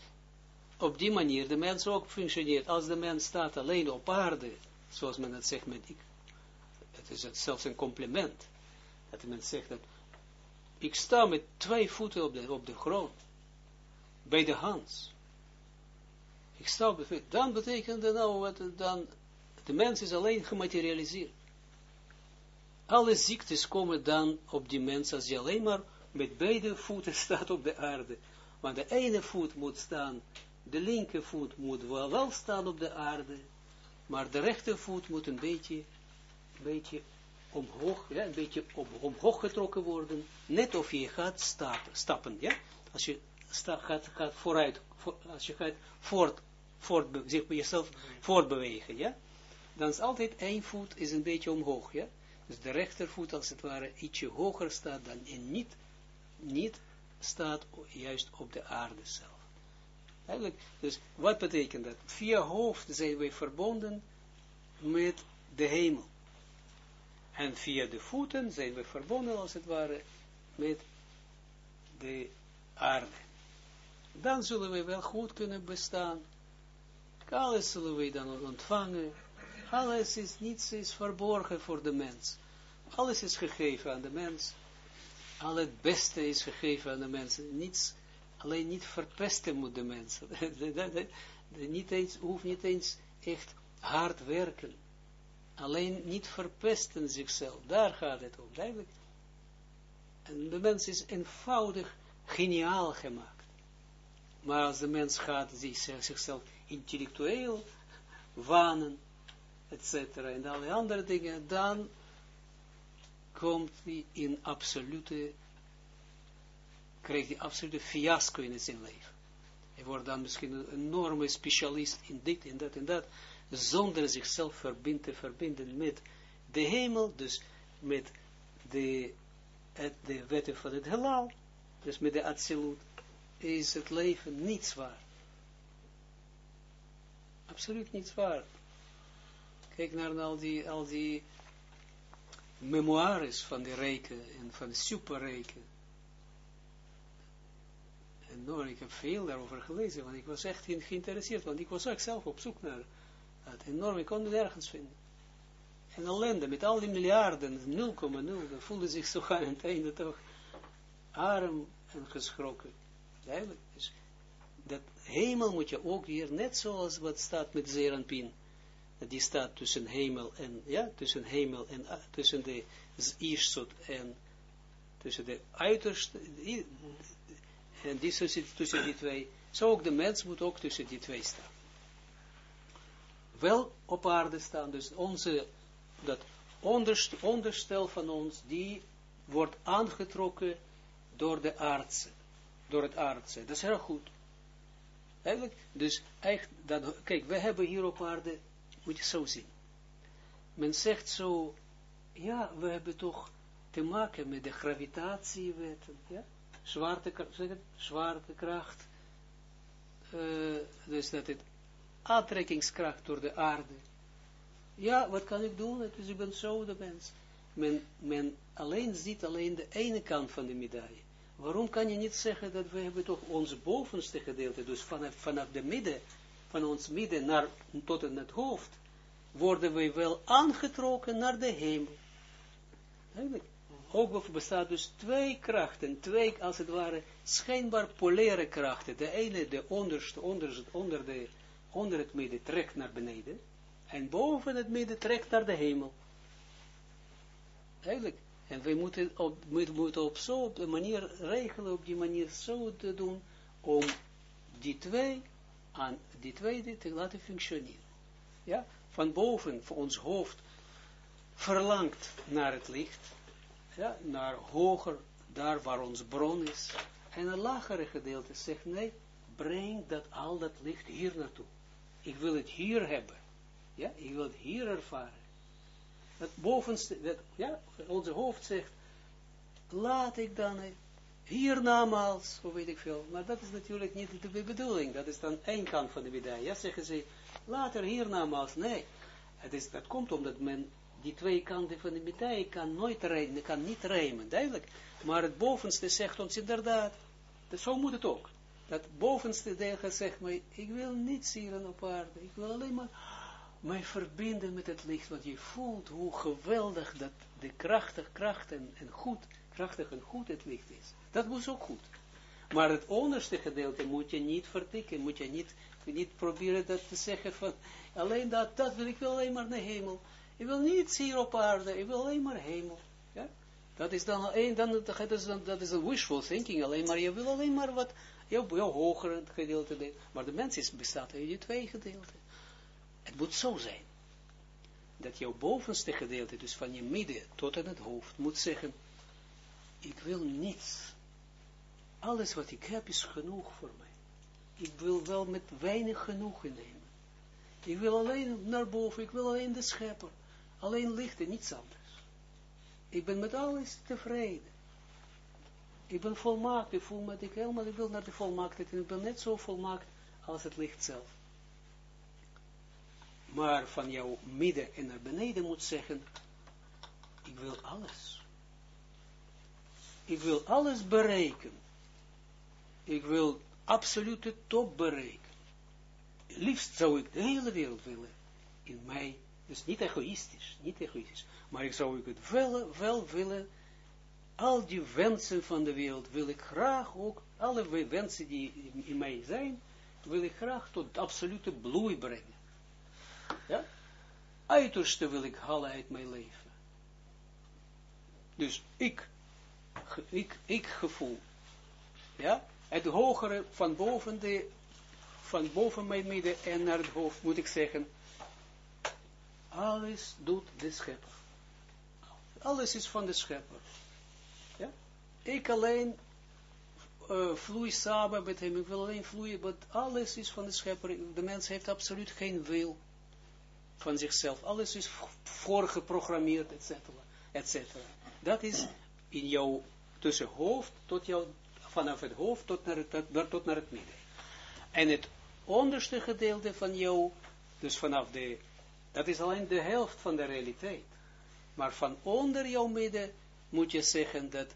op die manier de mens ook functioneert. Als de mens staat alleen op aarde, zoals men het zegt met ik, het is het zelfs een compliment, dat de mens zegt dat ik sta met twee voeten op de, op de grond, bij de hand. Ik sta voet. Dan betekent dat nou, wat, dan, de mens is alleen gematerialiseerd. Alle ziektes komen dan op die mens als je alleen maar met beide voeten staat op de aarde. Want de ene voet moet staan, de linkervoet moet wel, wel staan op de aarde, maar de rechtervoet moet een beetje, beetje omhoog, een beetje omhoog getrokken worden, net of je gaat stappen, ja. Als je gaat vooruit, als je gaat voort, voort, zich jezelf voortbewegen, ja, dan is altijd één voet is een beetje omhoog, ja. Dus de rechtervoet als het ware ietsje hoger staat dan en niet, niet staat juist op de aarde zelf. Eigenlijk, dus wat betekent dat? Via hoofd zijn wij verbonden met de hemel. En via de voeten zijn we verbonden, als het ware, met de aarde. Dan zullen we wel goed kunnen bestaan. Alles zullen we dan ontvangen. Alles is, niets is verborgen voor de mens. Alles is gegeven aan de mens. Al het beste is gegeven aan de mens. Niets, alleen niet verpesten moet de mens. niet hoeft niet eens echt hard werken. Alleen niet verpesten zichzelf. Daar gaat het om. Duidelijk. En de mens is eenvoudig geniaal gemaakt. Maar als de mens gaat zichzelf intellectueel wanen, etc. en alle andere dingen, dan komt hij in absolute, krijgt hij absolute fiasco in zijn leven. Hij wordt dan misschien een enorme specialist in dit, in dat en dat, zonder zichzelf verbinden, te verbinden met de hemel, dus met de, de wetten van het heelal, dus met de absolute, is het leven niets waar. Absoluut niets waar. Kijk naar al die, al die memoires van de rijken en van de superrijken. En nou, ik heb veel daarover gelezen, want ik was echt geïnteresseerd, want ik was ook zelf op zoek naar het enorm, ik kon het nergens vinden. En ellende, met al die miljarden, 0,0, dan voelde zich zo aan het toch arm en geschrokken. Duidelijk. Dus dat hemel moet je ook hier, net zoals wat staat met Zeranpin, die staat tussen hemel en, ja, tussen hemel en, uh, tussen de Iersot en tussen de uiterste, en die tussen die twee, zo ook de mens moet ook tussen die twee staan. Wel op aarde staan, dus onze, dat onderstel, van ons, die wordt aangetrokken door de aardse, door het aardse. Dat is heel goed. Eigenlijk, dus echt, dat, kijk, we hebben hier op aarde moet je zo zien. Men zegt zo, ja, we hebben toch te maken met de gravitatiewetten, ja, zwaartekracht, zwaartekracht, uh, dus dat het aantrekkingskracht door de aarde. Ja, wat kan ik doen? Dus ik ben zo de mens. Men, men alleen ziet alleen de ene kant van de medaille. Waarom kan je niet zeggen dat we hebben toch ons bovenste gedeelte, dus vanaf, vanaf de midden, van ons midden naar, tot in het hoofd, worden wij wel aangetrokken naar de hemel. Eigenlijk. Ook bestaat dus twee krachten, twee als het ware schijnbaar polaire krachten. De ene, de onderste, onder, onder, de, onder het midden trekt naar beneden, en boven het midden trekt naar de hemel. Eigenlijk. En wij moeten op, we moeten op zo manier regelen, op die manier zo te doen, om die twee, aan die tweede te laten functioneren. Ja, van boven, voor ons hoofd, verlangt naar het licht, ja, naar hoger, daar waar ons bron is, en een lagere gedeelte zegt, nee, breng dat al dat licht hier naartoe. Ik wil het hier hebben. Ja, ik wil het hier ervaren. Het bovenste, ja, onze hoofd zegt, laat ik dan hiernamaals, hoe weet ik veel, maar dat is natuurlijk niet de bedoeling, dat is dan één kant van de medaille. Ja, zeggen ze, later hiernamaals, nee. Het is, dat komt omdat men die twee kanten van de medaille kan nooit rijmen, kan niet rijmen, duidelijk. Maar het bovenste zegt ons inderdaad, dat, zo moet het ook. Dat bovenste deel zegt mij, ik wil niets hier op aarde, ik wil alleen maar mij verbinden met het licht, want je voelt hoe geweldig dat de krachtig, kracht en, goed, krachtig en goed het licht is. Dat moet ook goed. Maar het onderste gedeelte moet je niet vertikken, moet je niet, niet proberen dat te zeggen van, alleen dat, dat wil ik wil alleen maar naar hemel. Ik wil niets hier op aarde, ik wil alleen maar hemel. Ja? Dat is dan, dan, dat is dan, dat is een wishful thinking, alleen maar, je wil alleen maar wat, jouw, jouw hogere gedeelte, maar de mens is, bestaat uit die twee gedeelten. Het moet zo zijn, dat jouw bovenste gedeelte, dus van je midden tot aan het hoofd, moet zeggen, ik wil niets. Alles wat ik heb is genoeg voor mij. Ik wil wel met weinig genoegen nemen. Ik wil alleen naar boven, ik wil alleen de schepper. Alleen licht en niets anders. Ik ben met alles tevreden. Ik ben volmaakt, ik voel me, ik helemaal, ik wil naar de volmaaktheid en ik ben net zo volmaakt als het licht zelf. Maar van jouw midden en naar beneden moet zeggen, ik wil alles. Ik wil alles bereiken. Ik wil absolute top bereiken. Liefst zou ik de hele wereld willen. In mij, dus niet egoïstisch, niet egoïstisch. Maar ik zou ik het wel, wel willen, al die wensen van de wereld wil ik graag ook, alle wensen die in mij zijn, wil ik graag tot absolute bloei brengen. Ja? Uiterste wil ik halen uit mijn leven. Dus ik ik, ik gevoel. Ja, het hogere van boven, de, van boven mijn midden en naar het hoofd moet ik zeggen, alles doet de schepper. Alles is van de schepper. Ik alleen uh, vloei samen met hem, ik wil alleen vloeien, maar alles is van de schepper. De mens heeft absoluut geen wil van zichzelf. Alles is voorgeprogrammeerd, et cetera, et cetera. Dat is in jouw, tussen hoofd tot jouw, vanaf het hoofd tot naar het, tot naar het midden. En het onderste gedeelte van jou, dus vanaf de, dat is alleen de helft van de realiteit. Maar van onder jouw midden moet je zeggen dat,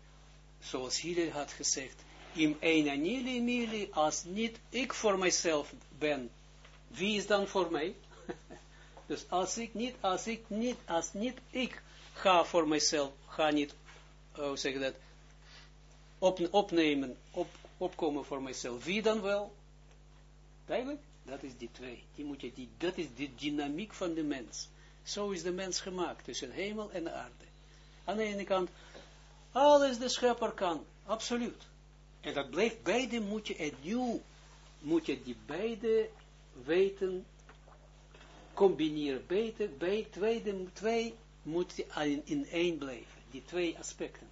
zoals Hillel had gezegd, im een anili mili, als niet ik voor mijzelf ben, wie is dan voor mij? dus als ik niet, als ik niet, als niet ik ga voor mijzelf, ga niet hoe zeg dat, op, opnemen, op, opkomen voor mijzelf. Wie dan wel? Duidelijk? Dat is die twee. Die moet je, die, dat is de dynamiek van de mens. Zo is de mens gemaakt, tussen hemel en aarde. Aan de ene kant, alles de schepper kan, absoluut. En dat blijft, beide moet je opnieuw, moet je die beide weten, combineren, beide, bij, twee, moet je in, één blijven die twee aspecten.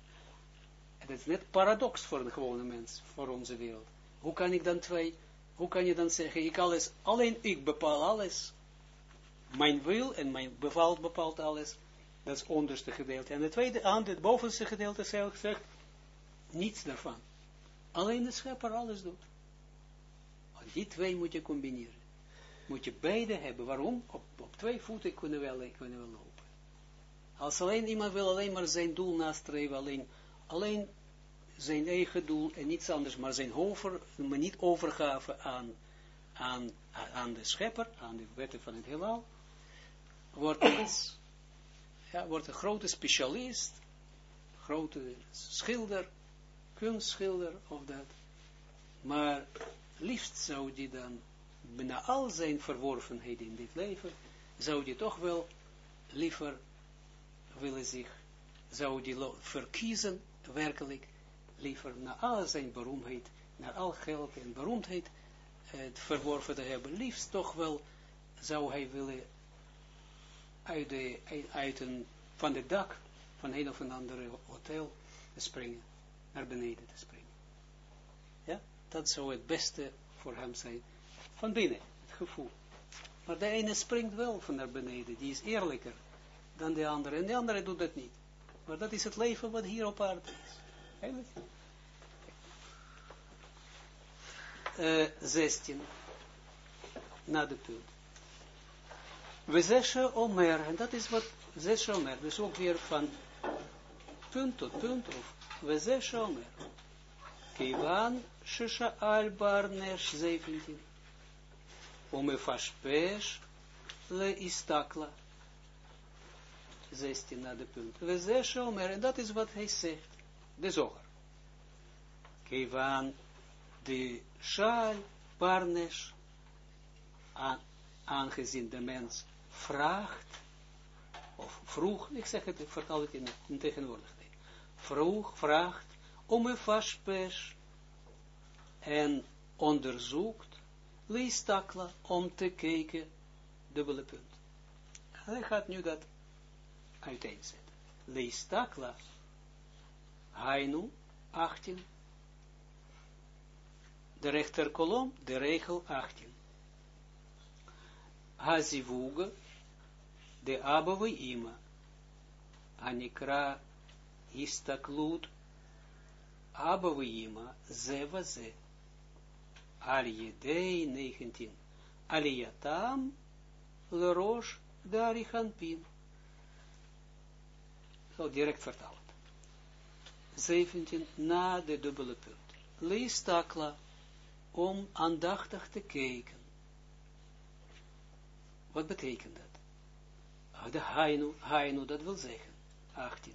Het is net paradox voor een gewone mens, voor onze wereld. Hoe kan ik dan twee, hoe kan je dan zeggen, ik alles, alleen ik bepaal alles. Mijn wil en mijn bepaalt bepaalt alles. Dat is het onderste gedeelte. En het tweede, aan het bovenste gedeelte zegt, niets daarvan. Alleen de schepper alles doet. Die twee moet je combineren. Moet je beide hebben. Waarom? Op, op twee voeten kunnen we, kunnen lopen. Als alleen iemand wil alleen maar zijn doel nastreven, alleen, alleen zijn eigen doel en niets anders, maar zijn hover, maar niet overgave aan, aan, aan de schepper, aan de wetten van het heelal, wordt een, ja, wordt een grote specialist, grote schilder, kunstschilder of dat. Maar liefst zou die dan, bijna al zijn verworvenheden in dit leven, zou die toch wel liever willen zich, zou die verkiezen, werkelijk, liever naar al zijn beroemdheid, naar al geld en beroemdheid, het verworven te hebben, liefst toch wel zou hij willen uit, de, uit een, van het dak van een of een andere hotel te springen, naar beneden te springen. Ja, dat zou het beste voor hem zijn, van binnen, het gevoel. Maar de ene springt wel van naar beneden, die is eerlijker dan de andere, en de andere doet dat niet. Maar dat is het leven wat hier op aarde is. Eigenlijk. Uh, 16. Na de punt. We zesje omer, en dat is wat zesje omer, dus ook weer van punt tot punt, of we zesje omer. Kivan shisha al bar nesh 17. Ome fashpesh le istakla. 16 na de punt. We zesje omer, en dat is wat hij zegt, de zoger. Kivan de shal barnesh, aangezien de mens vraagt, of vroeg, ik zeg het, ik vertaal het in, in tegenwoordig, vroeg, vraagt, om een vastpers en onderzoekt, leestakla, om te kijken, dubbele punt. Hij gaat nu dat uiteenzetten. Leestakla, Hainu, 18, de rechterkolom, de regel 18. Hazivuga, de Abba Ima, Anikra Istaklut, Abba Ima, Zeva Ze, Al Yedei 19, Aliyatam, Lerosh, Darichanpin. Zo direct vertaald. 17, na de dubbele punt. Lees om aandachtig te kijken. Wat betekent dat? De hainu, hainu, dat wil zeggen. 18.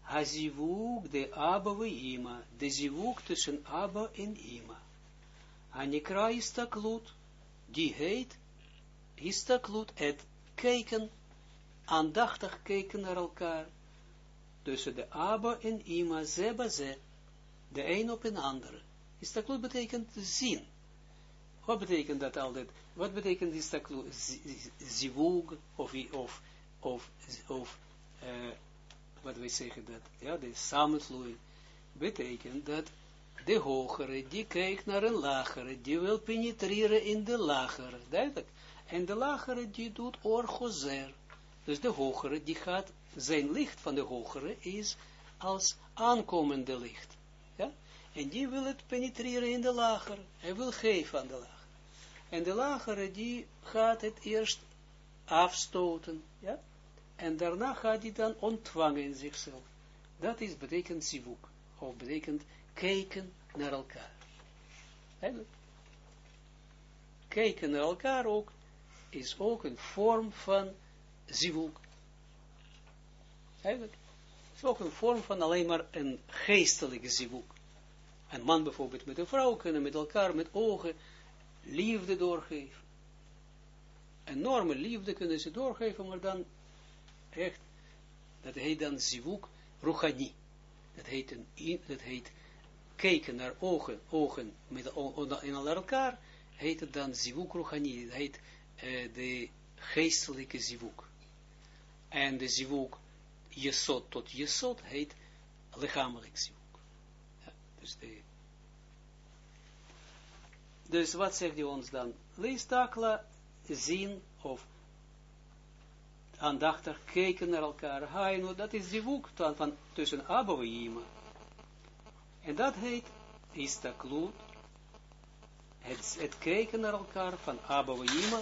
Hazivuk de Abba we Ima, de zivuk tussen Abba en Ima. Anikra istaklut, die heet istaklut, het kijken, aandachtig kijken naar elkaar, tussen de Abba en Ima, zeba ze, de een op een andere. Istaklut betekent zien. Wat betekent dat altijd? Wat betekent die staklu, zivug, of, of, of, of uh, wat wij zeggen dat, ja, de samenvloeiing, betekent dat de hogere, die kijkt naar een lagere, die wil penetreren in de lagere, duidelijk. En de lagere, die doet orgozer. Dus de hogere, die gaat, zijn licht van de hogere is als aankomende licht. Ja? En die wil het penetreren in de lagere. Hij wil geven aan de lagere. En de lagere, die gaat het eerst afstoten, ja, en daarna gaat hij dan ontvangen in zichzelf. Dat is, betekent zivuk, of betekent kijken naar elkaar. Eigenlijk. Kijken naar elkaar ook, is ook een vorm van zivuk. Eigenlijk. is ook een vorm van alleen maar een geestelijke zivuk. Een man bijvoorbeeld met een vrouw kunnen met elkaar, met ogen, liefde doorgeven. Enorme liefde kunnen ze doorgeven, maar dan dat heet dan zivuk ruchani. Dat heet, een, dat heet kijken naar ogen, ogen met, in elkaar, heet het dan zivuk ruchani. Dat heet uh, de geestelijke zivuk. En de zivuk jesot tot jesot heet lichamelijk zivuk. Dus de dus wat zegt hij ons dan? Lees takla, zien of aandachtig kijken naar elkaar. Hainu, dat is woek van, van tussen Abba en. En dat heet istaklut. Het, het kijken naar elkaar van Abba Yima.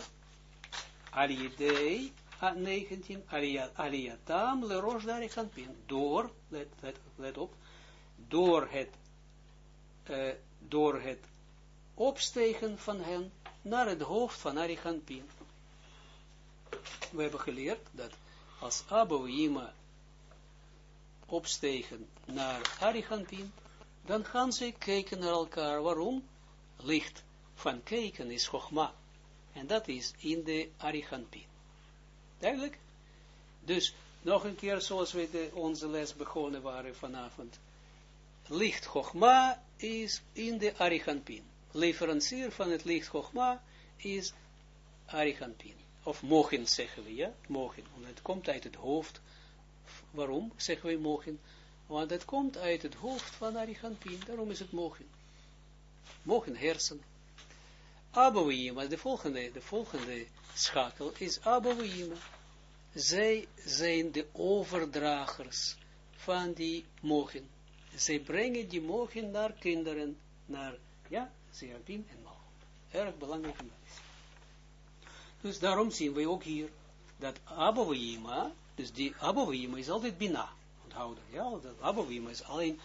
Alidei, 19, Aliyatam, le rosh darichanpin. Door, let, let, let op, door het, uh, door het opstegen van hen naar het hoofd van Arichampin. We hebben geleerd dat als Abouima opstegen naar Arichampin, dan gaan ze kijken naar elkaar. Waarom? Licht van kijken is Chogma. En dat is in de Arichampin. Duidelijk? Dus nog een keer zoals we de, onze les begonnen waren vanavond. Licht Chogma is in de Arichampin. leverancier van het licht Chogma is Arichampin. Of mogen zeggen we, ja, mogen. Want het komt uit het hoofd. Waarom zeggen we mogen? Want het komt uit het hoofd van Arichampin. Daarom is het mogen. Mogen hersen. Abouima, de volgende, de volgende schakel is Abouima. Zij zijn de overdragers van die mogen. Zij brengen die mogen naar kinderen, naar, ja, Serapim en Mal. Erg belangrijk Dus daarom zien we ook hier, dat Abouima, dus die Abouima is altijd Bina. Onthouden, ja, dat is alleen,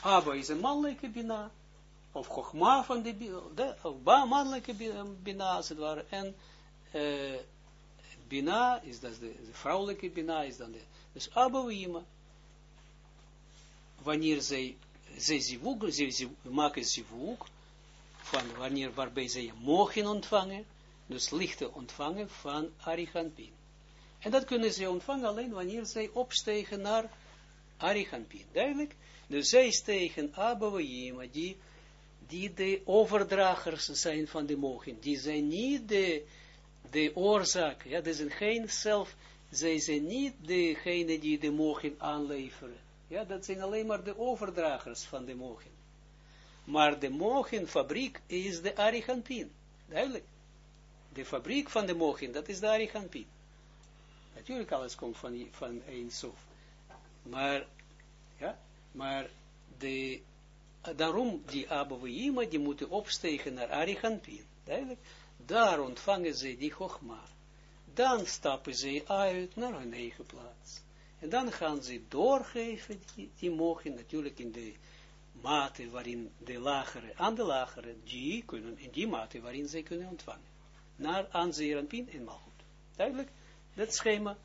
Abba is een mannelijke Bina, of Chogma van de, de of mannelijke Bina, als het ware, en uh, Bina is dat de, de, vrouwelijke Bina, is dan de, dus Abouima, wanneer zij, zij zivug, zij, zij maken zivug, van wanneer, waarbij zij mogen ontvangen, dus lichten ontvangen van Arichampin. En dat kunnen ze ontvangen alleen wanneer zij opstegen naar Arichampin. Duidelijk? Dus zij stegen Abouima, die die de overdragers zijn van de mogen. Die zijn niet de, de oorzaak. Ja, dat zijn geen zelf. Zij zijn niet degene die de mogen aanleveren. Ja, dat zijn alleen maar de overdragers van de mogen. Maar de mogenfabriek is de Arichampin. Duidelijk. De fabriek van de mogen, dat is de Arichampin. Natuurlijk alles komt van, van één sof. Maar, ja, maar de daarom die Abouima, die moeten opstegen naar Arichampin. Duidelijk. Daar ontvangen ze die Chogma. Dan stappen ze uit naar hun eigen plaats. En dan gaan ze doorgeven, die, mogen natuurlijk in de mate waarin de lagere, aan de lagere, die kunnen, in die mate waarin zij kunnen ontvangen. Naar aan Zeranpin en Malchut. Duidelijk, dat schema,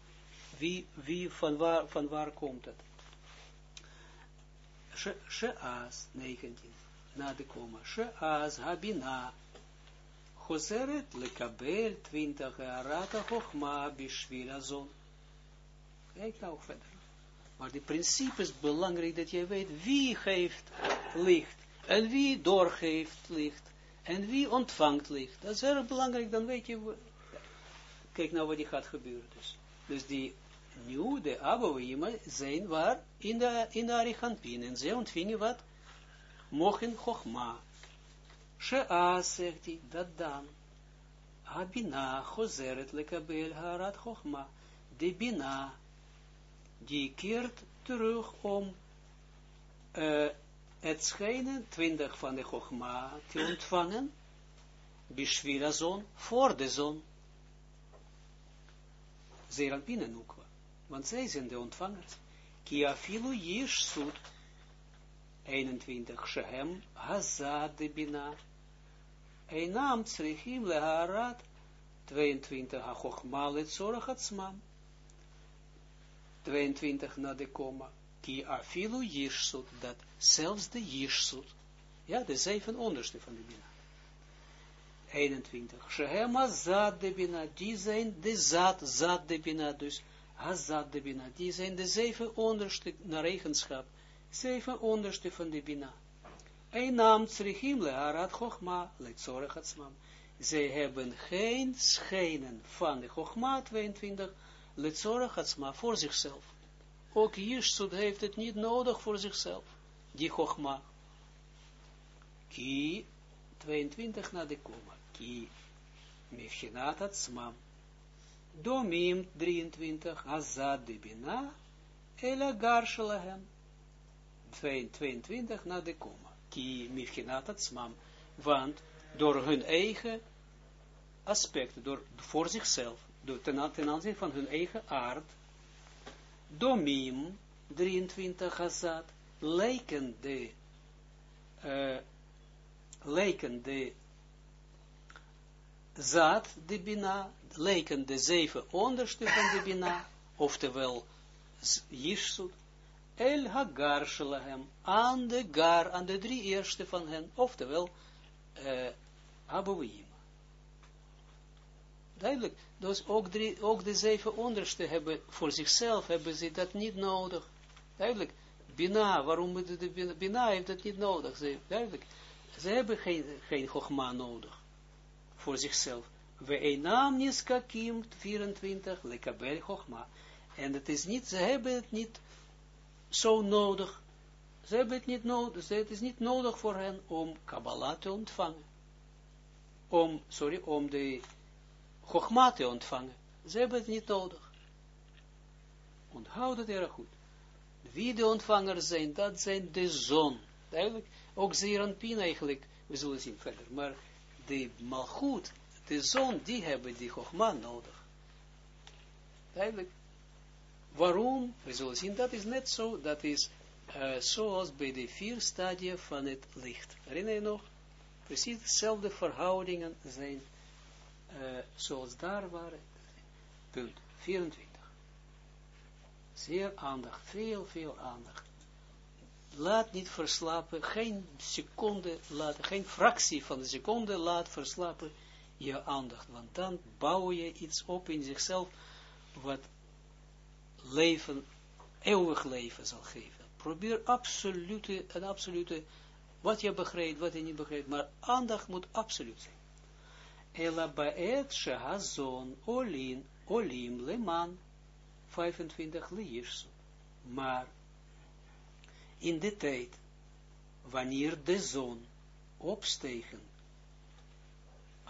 wie, wie, van waar, van waar komt het? She'az, 19, na de koma, She'az habina, Choseret lekabel 20 arata chochma bishvil azon. Kijk nou verder. Maar de principe is belangrijk dat je weet wie geeft licht en wie doorgeeft licht en wie ontvangt licht. Dat is erg belangrijk, dan weet je, kijk nou wat die gaat gebeuren dus. Dus die nu de Abouima zijn waar in de, in de Arichampin. En zij ontvingen wat? Mochen Chochma. Shea, zegt hij, dat dan. Abina, Chozeret, Lekabel, Harat Chochma. De Bina, die keert terug om uh, het schijnen, twintig van de Chochma, te ontvangen. Bishvila zon, voor de zon. Zeranpin en Nukwa want zij zijn de ontvangers. Ki afilu yishsut, 21, shehem hazad de bina, einam tsrichim leharat, 22, ha-chochma letzorach atzmam, 22 na de koma, ki afilu yishsut, dat zelfs de yishsut, ja, de zeven onderste van de bina, 21. Shehem azad de bina, die zijn de zad, zad de bina, dus Hazad de Bina, die zijn de zeven onderste naar eigenschap, zeven onderste van de Bina. Een naam Tsrichim le Arad Chochma le Tzorech Atzmam. Zij hebben geen schijnen van de Chochma 22 le Tzorech Atzma voor zichzelf. Ook Jirsut heeft het niet nodig voor zichzelf, die Chochma. Ki 22 na de koma. Ki Mifchinat Atzmam. Domim 23, Azad de Bina, Ela Garshalahem. 22 na de koma. Ki mifchinat atzmam. Want door hun eigen aspect, door, voor zichzelf, door ten aanzien van hun eigen aard, domim 23 Azad, lijken de, uh, lijken de zaad de Bina, lijken de zeven onderste van de Bina, oftewel Yishsut, El Hagar Shalahem, aan de Gar, aan de drie eerste van hen, oftewel uh. Duidelijk, dus ook, drie, ook de zeven onderste hebben, voor zichzelf hebben ze dat niet nodig. Duidelijk, Bina, waarom de, de Bina heeft dat niet nodig? Duidelijk, ze hebben geen, geen Chogma nodig voor zichzelf. We enam niskakim 24 lekabel Chogma. En het is niet, ze hebben het niet zo nodig. Ze hebben het niet nodig, het is niet nodig voor hen om Kabbalah te ontvangen. Om, sorry, om de Chogma te ontvangen. Ze hebben het niet nodig. Onthoud het erg goed. Wie de ontvangers zijn, dat zijn de zon. Eigenlijk, ook Zeranpien eigenlijk, we zullen zien verder. Maar de malgoed, de zon, die hebben die Chogma nodig. Eigenlijk, waarom? We zullen zien, dat is net zo, dat is uh, zoals bij de vier stadia van het licht. Herinner je nog? Precies dezelfde verhoudingen zijn uh, zoals daar waren. Punt 24. Zeer aandacht, veel, veel aandacht. Laat niet verslapen, geen seconde laat, geen fractie van de seconde laat verslapen je aandacht. Want dan bouw je iets op in zichzelf wat leven, eeuwig leven zal geven. Probeer absolute, een absolute, wat je begrijpt, wat je niet begrijpt, maar aandacht moet absoluut zijn. Ela baet shehazon olin olim leman 25 liers. Maar in de tijd, wanneer de zon opstegen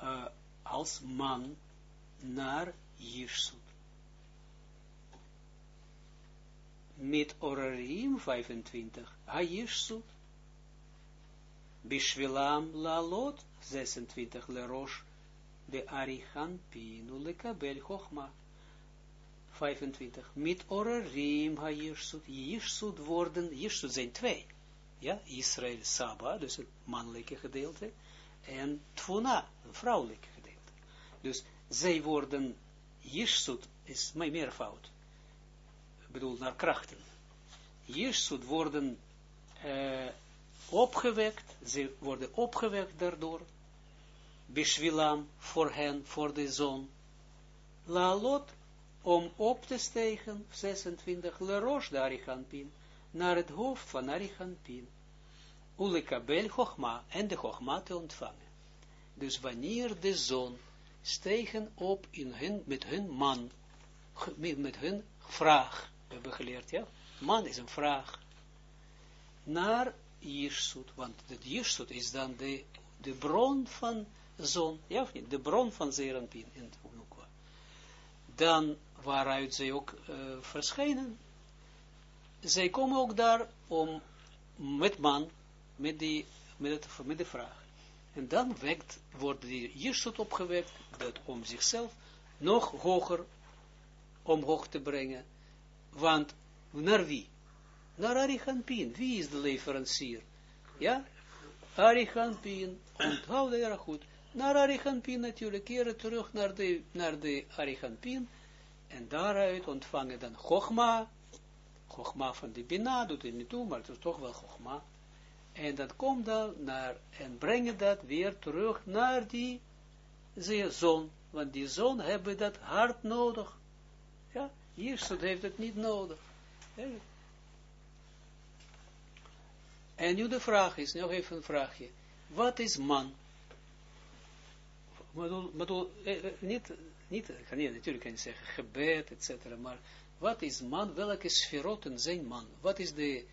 uh, als man naar Jirsut. Met Orarim 25, Ha-Jirsut. Bishvilam Lalot 26, Lerosh, de Arichan Pinu Lekabel Chochma. 25. Mit orarim ha jirsut. Jirsut worden, jirsut zijn twee. Ja, Israël Saba, dus het mannelijke gedeelte. En Tfuna, een vrouwelijke gedeelte. Dus zij worden, jirsut is mijn meervoud. Ik bedoel, naar krachten. Jirsut worden uh, opgewekt, ze worden opgewekt daardoor. Bishwilam, voor hen, voor de zon. Laalot om op te stegen, 26, lerosh de Arichanpin, naar het hoofd van Arichanpin. Ulekabel Chochma, en de Chochma te ontvangen. Dus wanneer de zon stegen op in hun, met hun man, met hun vraag, we hebben geleerd, ja, man is een vraag, naar Jirsut, want de Jirsut is dan de, de bron van zon, ja of niet, de bron van Zeranpin in het Dan waaruit zij ook uh, verschijnen. Zij komen ook daar om met man, met, die, met, de vraag. En dan wekt, wordt die Jirsut opgewekt, dat om zichzelf nog hoger omhoog te brengen. Want naar wie? Naar Arichampin. Wie is de leverancier? Ja? Arichampin. Onthoud dat goed. Naar Arichampin natuurlijk. Keren terug naar de, naar de. En daaruit ontvangen dan Chogma, Chogma van de Bina, doet het niet toe, maar het is toch wel Chogma. En dat komt dan naar, en brengen dat weer terug naar die zon. Want die zon hebben dat hard nodig. Ja, Jirsut heeft het niet nodig. En nu de vraag is, nog even een vraagje. Wat is man? Maar, eh, eh, niet niet, kan natuurlijk kan je zeggen gebed, etc. Maar wat is man, welke sferoten zijn man? Wat is de,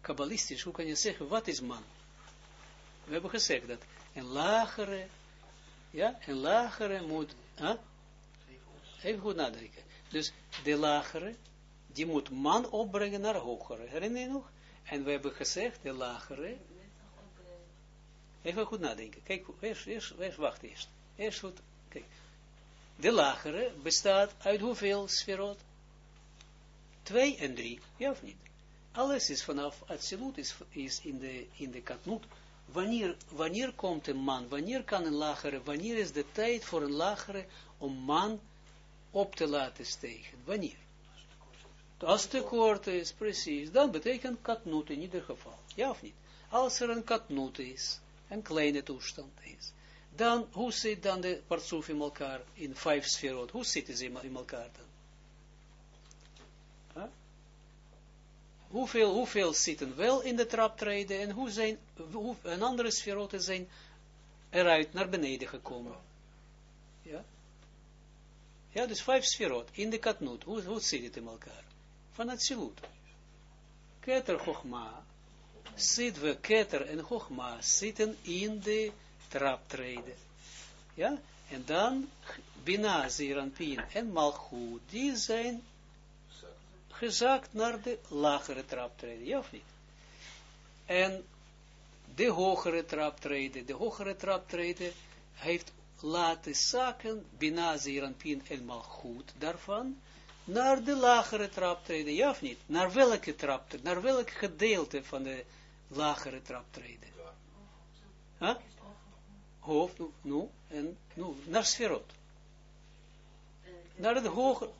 kabbalistisch, hoe kan je zeggen, wat is man? We hebben gezegd dat een lagere, ja, een lagere moet, huh? even goed nadenken. Dus de lagere, die moet man opbrengen naar hogere. Herinner je nog? En we hebben gezegd, de lagere, even goed nadenken. Kijk, eerst, eerst, eerst wacht eerst. Eerst goed, kijk de lagere bestaat uit hoeveel sferot? Twee en drie, ja of niet? Alles is vanaf absoluut is, is in de, in de katnoot. Wanneer, wanneer komt een man, wanneer kan een lagere, wanneer is de tijd voor een lagere om man op te laten stegen? Wanneer? Als het te kort is, precies, dan betekent katnoot in ieder geval. Ja of niet? Als er een katnoot is, een kleine toestand is, dan, hoe zit dan de partsoef in elkaar, in vijf sferot, hoe zitten ze in elkaar dan? Huh? hoeveel, hoeveel zitten wel in de traptreden en hoe zijn, hoe, en andere sferoten zijn eruit naar beneden gekomen. Ja? Ja, dus vijf sferot in de katnoot. Hoe, hoe zit het in elkaar? Van het silut. Keter zitten we, Keter en Chochma, zitten in de traptreden. Ja, en dan Bina, Zeranpien en Malchut, die zijn gezakt naar de lagere traptreden, ja of niet? En de hogere traptreden, de hogere traptreden heeft laten zaken, Bina, Zeranpien en Malchut daarvan, naar de lagere traptreden, ja of niet? Naar welke traptreden, naar welk gedeelte van de lagere traptreden? Huh? Hoofd, nu, en nu, naar sferot. Naar het hogere,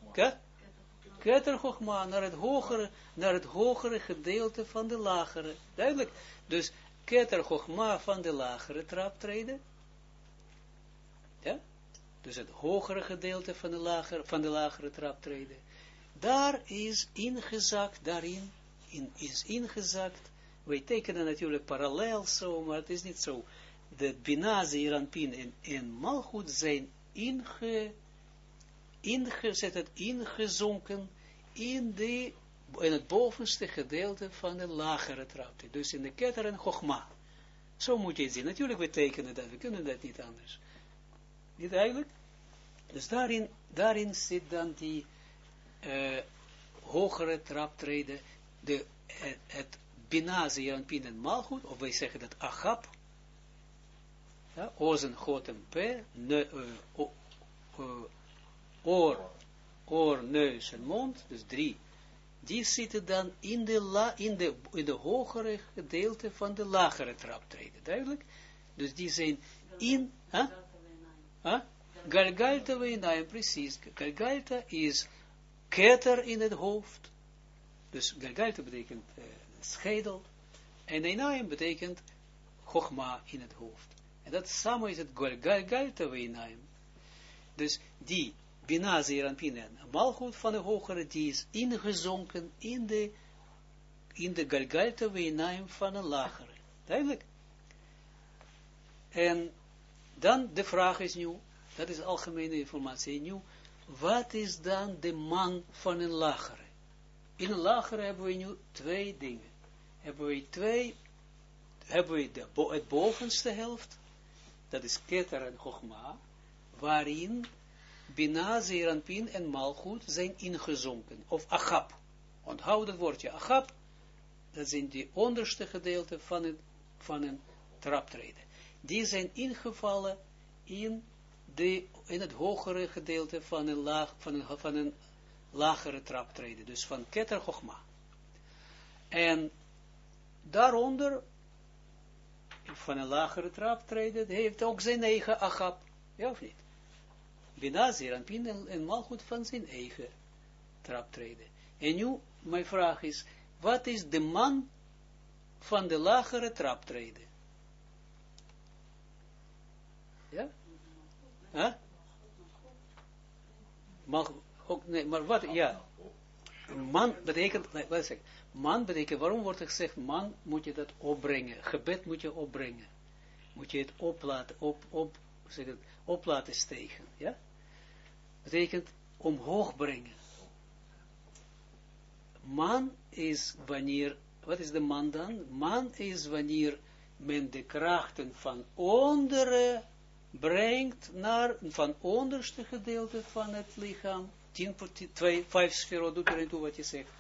Keter Chochma, naar het hogere, naar het hogere gedeelte van de lagere. Duidelijk. Dus Keter Chochma van de lagere traptreden. Ja? Dus het hogere gedeelte van de lagere, van de lagere traptreden. Daar is ingezakt, daarin in, is ingezakt. Wij tekenen natuurlijk parallel zo, maar het is niet zo. De Binazi, Iranpin en, en Malchut zijn inge, ingezet, ingezonken in, de, in het bovenste gedeelte van de lagere trapte. Dus in de ketter en. Zo moet je het zien. Natuurlijk, we tekenen dat, we kunnen dat niet anders. Niet eigenlijk? Dus daarin, daarin zit dan die uh, hogere traptreden, de, het binazi en pin en malchut, of wij zeggen dat achap, ja, ozen, goten, p, ne, uh, uh, oor, neus en mond, dus drie, die zitten dan in de, la, in de, in de hogere gedeelte van de lagere traptreden, duidelijk? Dus die zijn in, huh? Huh? Galgalta precies. Galgalta is keter in het hoofd. Dus Galgalta betekent uh, schedel. En Einaim betekent Chogma in het hoofd. En dat samen is het Galgalta weinaim. Dus die Bina Zeranpin en Malchut van de hogere, die is ingezonken in de, in de Galgalta weinaim van een lagere. Duidelijk. En dan de vraag is nu, dat is algemene informatie. Nu, wat is dan de man van een lagere? In een lagere hebben we nu twee dingen. Hebben we twee, hebben we de, het bovenste helft, dat is Keter en Chogma, waarin Bina, Zeranpin en Malchut zijn ingezonken, of Achab. Onthoud het woordje Achab, dat zijn die onderste gedeelte van, het, van een traptreden. Die zijn ingevallen in de, in het hogere gedeelte van een, laag, van een, een lagere traptreden, dus van Keter Chochma. En daaronder, van een lagere traptreden, heeft ook zijn eigen agap, ja of niet? Binazir en Pin en, van zijn eigen traptreden. En nu, mijn vraag is, wat is de man van de lagere traptreden? Ja? Huh? Mag ook, nee, maar wat, ja. Man betekent, wat zeg man betekent, waarom wordt er gezegd, man moet je dat opbrengen, gebed moet je opbrengen. Moet je het oplaten, op, op, zeg het, laten stegen, ja. Betekent omhoog brengen. Man is wanneer, wat is de man dan? Man is wanneer men de krachten van onderen brengt naar, van onderste gedeelte van het lichaam, 10, 2, 5 sfero, doet er toe wat je zegt,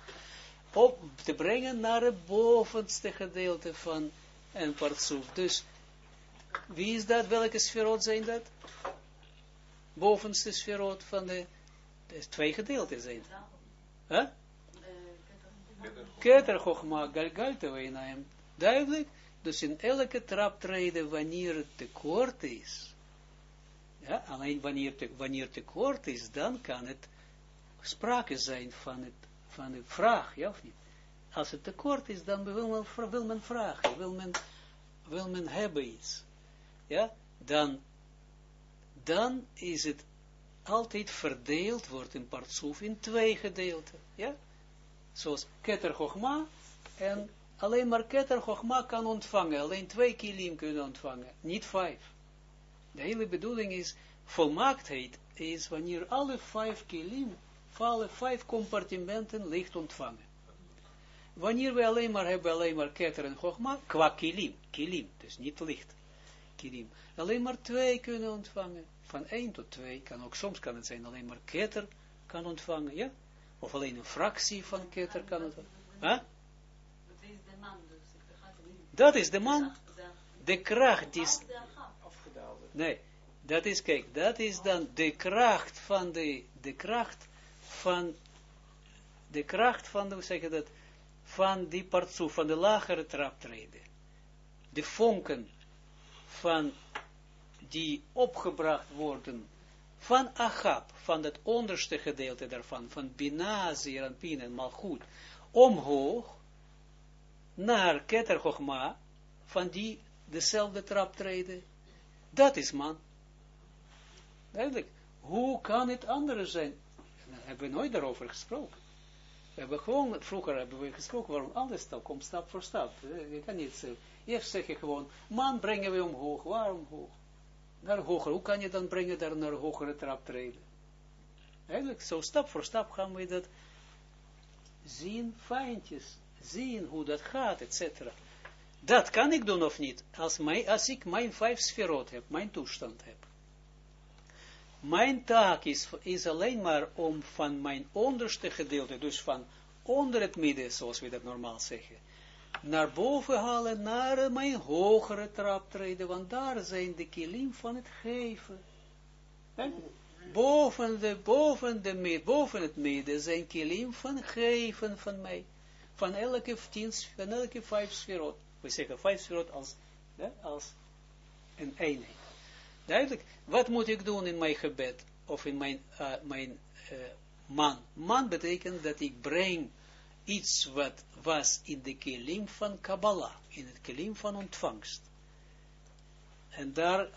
op te brengen naar het bovenste gedeelte van een partsoef. Dus, wie is dat? Welke sferot zijn dat? Bovenste sferot van de, twee gedeelten zijn. Huh? Keter Chochma Weinaim. Duidelijk? Dus in elke traptreden, wanneer het tekort is, ja, alleen wanneer, te, wanneer tekort is, dan kan het sprake zijn van, het, een vraag, ja of niet? Als het tekort is, dan wil men, vragen, wil men, wil hebben iets. Ja, dan, dan is het altijd verdeeld, wordt een partsoef in twee gedeelten, ja? zoals Keter Chogma, en alleen maar Keter Chogma kan ontvangen, alleen twee kilim kunnen ontvangen, niet vijf. De hele bedoeling is, volmaaktheid is wanneer alle vijf kilim, vijf compartimenten licht ontvangen. Wanneer we alleen maar hebben, alleen maar Keter en Chogma, qua kilim, kilim, dus niet licht, kilim, alleen maar twee kunnen ontvangen, van één tot twee, kan ook, soms kan het zijn alleen maar Keter kan ontvangen, ja, of alleen een fractie van Keter kan ontvangen. Huh? Dat is de man. De kracht die is... Nee, dat is, kijk, dat is dan de kracht van de, de kracht van, de kracht van, hoe zeg je dat, van die partsoe, van de lagere traptreden. De vonken van die opgebracht worden van Achab, van het onderste gedeelte daarvan, van Bina, Zeranpin en Malchut, omhoog naar Keter Chochma, van die dezelfde traptreden. Dat is man. Duidelijk. Hoe kan het anders zijn? Daar hebben we nooit daarover gesproken. We hebben gewoon, vroeger hebben we gesproken waarom alles komt stap voor stap. Je kan niet zeggen, eerst zeg je gewoon, man brengen we omhoog, waarom omhoog? Naar hoger, hoe kan je dan brengen daar naar hogere traptreden? Eigenlijk, zo stap voor stap gaan we dat zien, fijntjes, zien hoe dat gaat, etc. Dat kan ik doen of niet, als, mij, als ik mijn vijf sferot heb, mijn toestand heb. Mijn taak is, is alleen maar om van mijn onderste gedeelte, dus van onder het midden, zoals we dat normaal zeggen, naar boven halen, naar mijn hogere traptreden, want daar zijn de kilim van het geven. Boven, de, boven, de, boven het midden zijn kilim van geven van mij. Van elke tien, van elke vijf sferot. We zeggen vijf sferot als, als een eenheid. Duidelijk, wat moet ik doen in mijn gebed, of in mijn, uh, mijn uh, man? Man betekent dat ik breng iets wat was in de kelim van Kabbalah, in het kelim van ontvangst. En daar,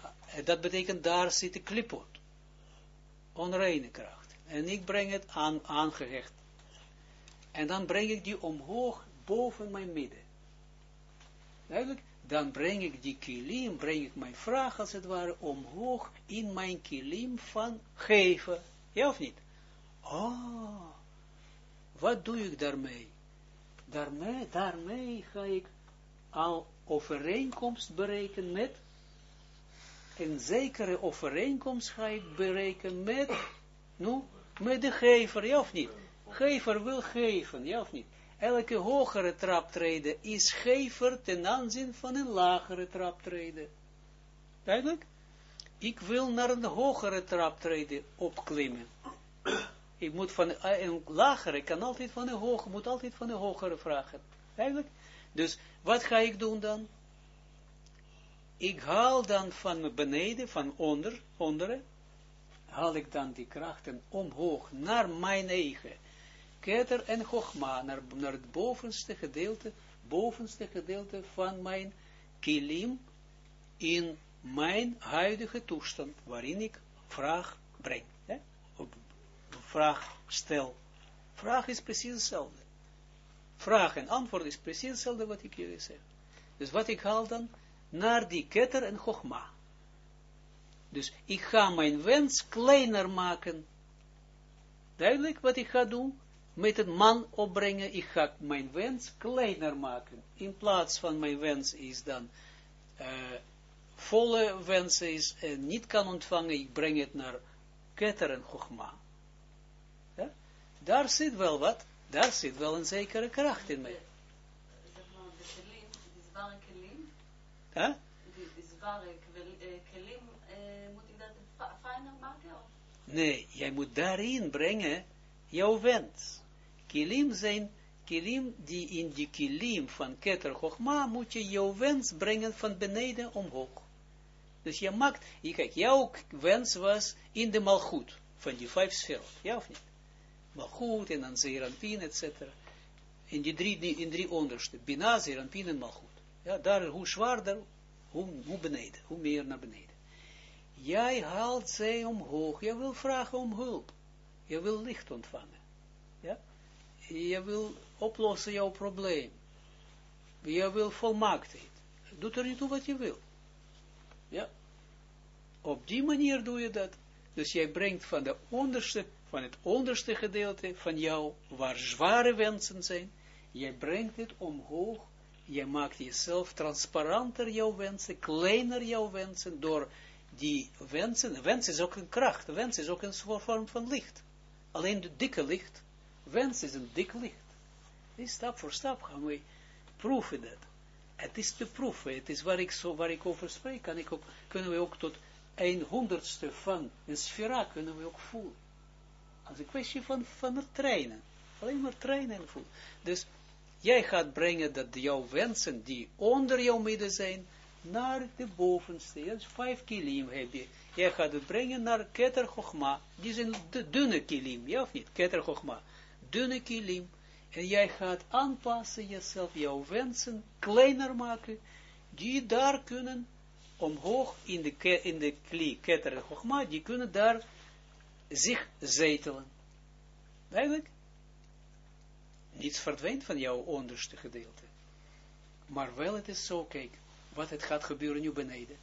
dat betekent, daar zit de klipot, onreine kracht. En ik breng het aan, aangehecht. En dan breng ik die omhoog boven mijn midden. Duidelijk? Dan breng ik die kilim, breng ik mijn vraag als het ware omhoog in mijn kilim van geven. Ja of niet? Oh, wat doe ik daarmee? Daarmee, daarmee ga ik al overeenkomst bereiken met, een zekere overeenkomst ga ik bereiken met, nu, met de gever, ja of niet? Gever wil geven, ja of niet? Elke hogere traptreden is gever ten aanzien van een lagere traptreden. Duidelijk? Ik wil naar een hogere traptreden opklimmen ik moet van een lagere, kan altijd van een hoge, moet altijd van een hogere vragen. Eigenlijk. Dus, wat ga ik doen dan? Ik haal dan van beneden, van onder, onderen, haal ik dan die krachten omhoog naar mijn eigen keter en chogma, naar, het bovenste gedeelte, bovenste gedeelte van mijn kilim in mijn huidige toestand, waarin ik vraag breng vraag stel. Vraag is precies hetzelfde. Vraag en antwoord is precies hetzelfde wat ik jullie zeg. Dus wat ik haal dan? Naar die ketter en chogma. Dus ik ga mijn wens kleiner maken. Duidelijk wat ik ga doen? Met een man opbrengen, ik ga mijn wens kleiner maken. In plaats van mijn wens is dan uh, volle wens is uh, niet kan ontvangen, ik breng het naar ketter en chogma daar zit wel wat, daar zit wel een zekere kracht in mij. Huh? Nee, jij moet daarin brengen jouw wens. Kilim zijn, kilim die in die kilim van Keter Chochma moet je jouw wens brengen van beneden omhoog. Dus je maakt, je kijk, jouw wens was in de malgoed van die vijf sferen, ja of niet? Malchut en dan Zeranpin, etc. In die drie, in drie onderste, Bina, Zeranpin en Malchut. Ja, daar, hoe zwaarder, hoe, hoe beneden, hoe meer naar beneden. Jij haalt zij omhoog, jij wil vragen om hulp. Je wil licht ontvangen. Ja? Je wil oplossen jouw probleem. Je wil volmaaktheid. Doe er niet toe wat je wil. Ja. Op die manier doe je dat. Dus jij brengt van, de onderste, van het onderste gedeelte van jou, waar zware wensen zijn, jij brengt het omhoog, jij maakt jezelf transparanter jouw wensen, kleiner jouw wensen, door die wensen, wens is ook een kracht, wens is ook een vorm van licht. Alleen de dikke licht, wens is een dik licht. Stap voor stap gaan we proeven dat. Het is te proeven, het is waar ik, zo, waar ik over spreek, kan ik ook, kunnen we ook tot een honderdste van een sfera kunnen we ook voelen. Als een kwestie van, van het trainen. Alleen maar trainen en voelen. Dus jij gaat brengen dat jouw wensen die onder jouw midden zijn, naar de bovenste, dus vijf kilim heb je. Jij gaat het brengen naar Keter Chochma, die zijn de dunne kilim, ja of niet? Keter Chochma, dunne kilim. En jij gaat aanpassen jezelf, jouw wensen kleiner maken, die daar kunnen omhoog in de, in de kli Chochma, die kunnen daar zich zetelen. Eigenlijk, niets verdwijnt van jouw onderste gedeelte. Maar wel het is zo, kijk, wat het gaat gebeuren nu beneden.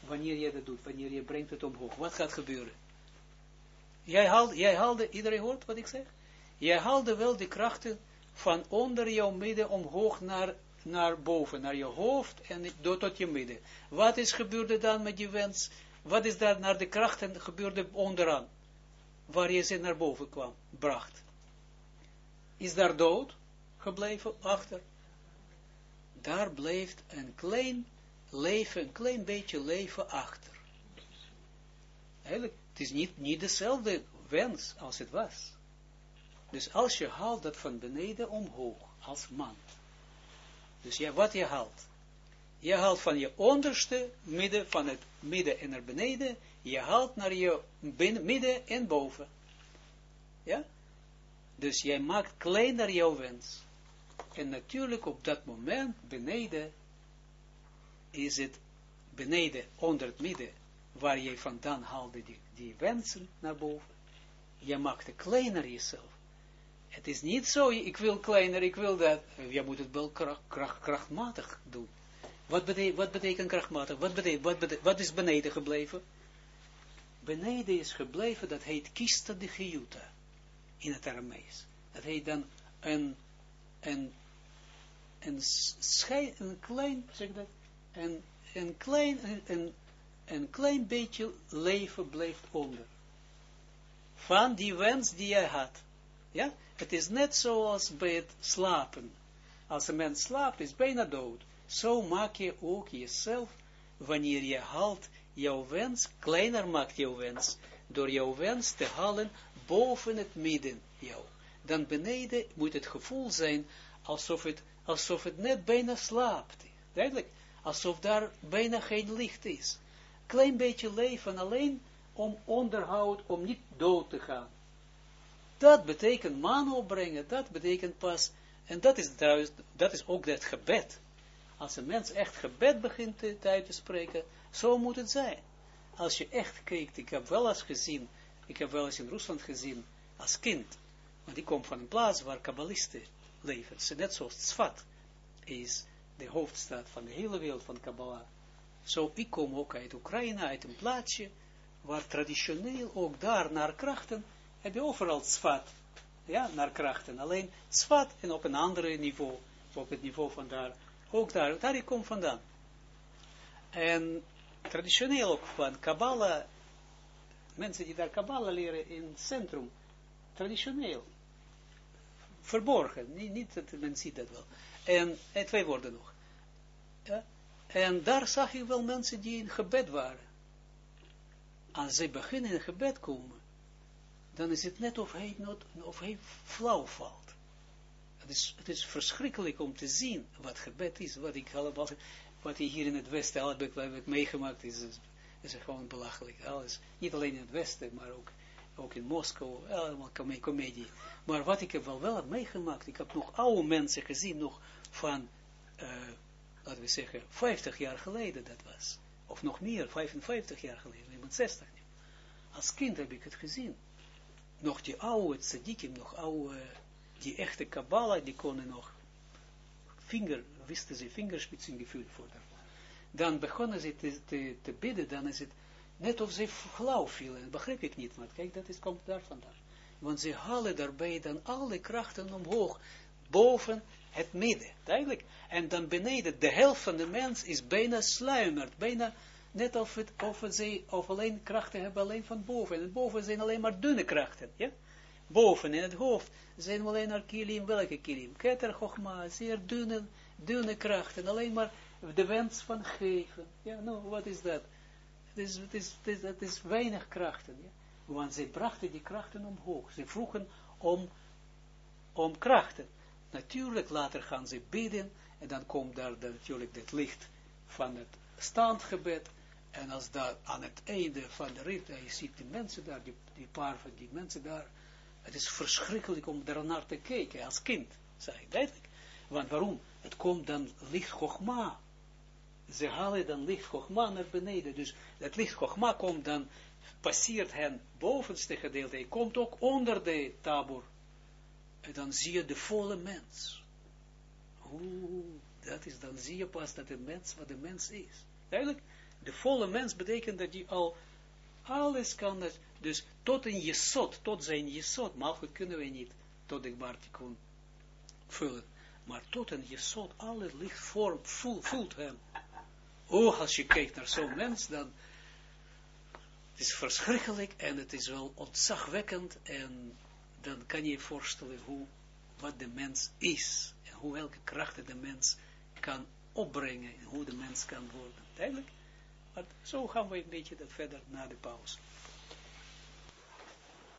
Wanneer je dat doet, wanneer je brengt het omhoog, wat gaat gebeuren? Jij haalde, jij haalde, iedereen hoort wat ik zeg? Jij haalde wel de krachten van onder jouw midden omhoog naar, naar boven, naar je hoofd en tot je midden. Wat is gebeurde dan met die wens? Wat is daar naar de krachten gebeurde onderaan? Waar je ze naar boven kwam, bracht. Is daar dood gebleven achter? daar blijft een klein leven, een klein beetje leven achter. Eigenlijk, het is niet, niet dezelfde wens als het was. Dus als je haalt dat van beneden omhoog, als man. Dus ja, wat je haalt. Je haalt van je onderste midden, van het midden en naar beneden, je haalt naar je midden en boven. Ja? Dus jij maakt kleiner jouw wens. En natuurlijk op dat moment, beneden, is het beneden, onder het midden, waar je vandaan haalde die, die wensen naar boven. Je maakt het kleiner jezelf. Het is niet zo, ik wil kleiner, ik wil dat. Je moet het wel kracht, kracht, krachtmatig doen. Wat betekent, wat betekent krachtmatig? Wat, wat, wat is beneden gebleven? Beneden is gebleven, dat heet kista de geuta in het Aramees. Dat heet dan een, een een, een klein, zeg dat, een, een, klein, een, een klein beetje leven blijft onder. Van die wens die je had. Ja, het is net zoals bij het slapen. Als een mens slaapt, is bijna dood. Zo maak je ook jezelf, wanneer je haalt jouw wens, kleiner maakt jouw wens, door jouw wens te halen boven het midden jou. Dan beneden moet het gevoel zijn, alsof het alsof het net bijna slaapt. Duidelijk, alsof daar bijna geen licht is. Klein beetje leven alleen om onderhoud, om niet dood te gaan. Dat betekent man opbrengen, dat betekent pas, en dat is, dat is ook het gebed. Als een mens echt gebed begint te, uit te spreken, zo moet het zijn. Als je echt kijkt, ik heb wel eens gezien, ik heb wel eens in Rusland gezien, als kind, want ik kom van een plaats waar kabbalisten levens. Net zoals is de hoofdstad van de hele wereld van Kabbalah. Zo, ik kom ook uit Oekraïne, uit een plaatsje, waar traditioneel ook daar naar krachten, heb je overal Tzfat, ja, naar krachten. Alleen Tzfat en op een ander niveau, op het niveau van daar, ook daar, daar ik kom vandaan. En traditioneel ook van Kabbalah, mensen die daar Kabbalah leren in het centrum, traditioneel, verborgen. Niet, niet dat men ziet dat wel. En, en twee woorden nog. En daar zag ik wel mensen die in gebed waren. Als ze beginnen in gebed komen, dan is het net of hij, not, of hij flauw valt. Het is, het is verschrikkelijk om te zien wat gebed is, wat ik allemaal, wat hier in het Westen heb, heb meegemaakt, is, is, gewoon belachelijk. Alles, niet alleen in het Westen, maar ook, ook in Moskou, allemaal comedie. Maar wat ik heb wel wel meegemaakt, ik heb nog oude mensen gezien, nog van, uh, laten we zeggen, 50 jaar geleden dat was. Of nog meer, 55 jaar geleden, iemand 60 nu. Als kind heb ik het gezien. Nog die oude tzadikim, nog oude die echte Kabbalah, die konden nog vinger, wisten ze vingerspitsengevoel voor dat. Dan begonnen ze te, te, te bidden, dan is het net of ze flauw vielen, begrijp ik niet, maar kijk, dat is, komt daar vandaan. Want ze halen daarbij dan alle krachten omhoog, boven het midden, duidelijk. En dan beneden, de helft van de mens is bijna sluimerd, bijna net of, het, of, of alleen krachten hebben alleen van boven. En boven zijn alleen maar dunne krachten, ja. Boven in het hoofd zijn alleen naar kilim, welke kilim? Keter, Chogma, zeer dunne, dunne krachten, alleen maar de wens van geven. Ja, nou, wat is dat? Het is, het is, het is, weinig krachten, ja. Want ze brachten die krachten omhoog. Ze vroegen om, om krachten. Natuurlijk, later gaan ze bidden, en dan komt daar natuurlijk het licht van het standgebed, en als daar aan het einde van de rit, je ziet die mensen daar, die, paar van die mensen daar, het is verschrikkelijk om daar naar te kijken, als kind, zeg ik duidelijk. Want waarom? Het komt dan licht Chogma. Ze halen dan licht Chogma naar beneden. Dus het licht Chogma komt dan, passeert hen bovenste gedeelte. Hij komt ook onder de tabor. En dan zie je de volle mens. Oeh, dat is, dan zie je pas dat de mens wat de mens is. Duidelijk? De volle mens betekent dat hij al alles kan, dus tot een jesot, tot zijn jesot, goed kunnen we niet tot de Bartikun vullen, maar tot een jesot, alle licht vorm, voelt hem. Oh, als je kijkt naar zo'n mens, dan het is verschrikkelijk en het is wel ontzagwekkend en dan kan je je voorstellen hoe, wat de mens is en hoe welke krachten de mens kan opbrengen en hoe de mens kan worden. Duidelijk? Maar zo gaan we een beetje verder na de pauze.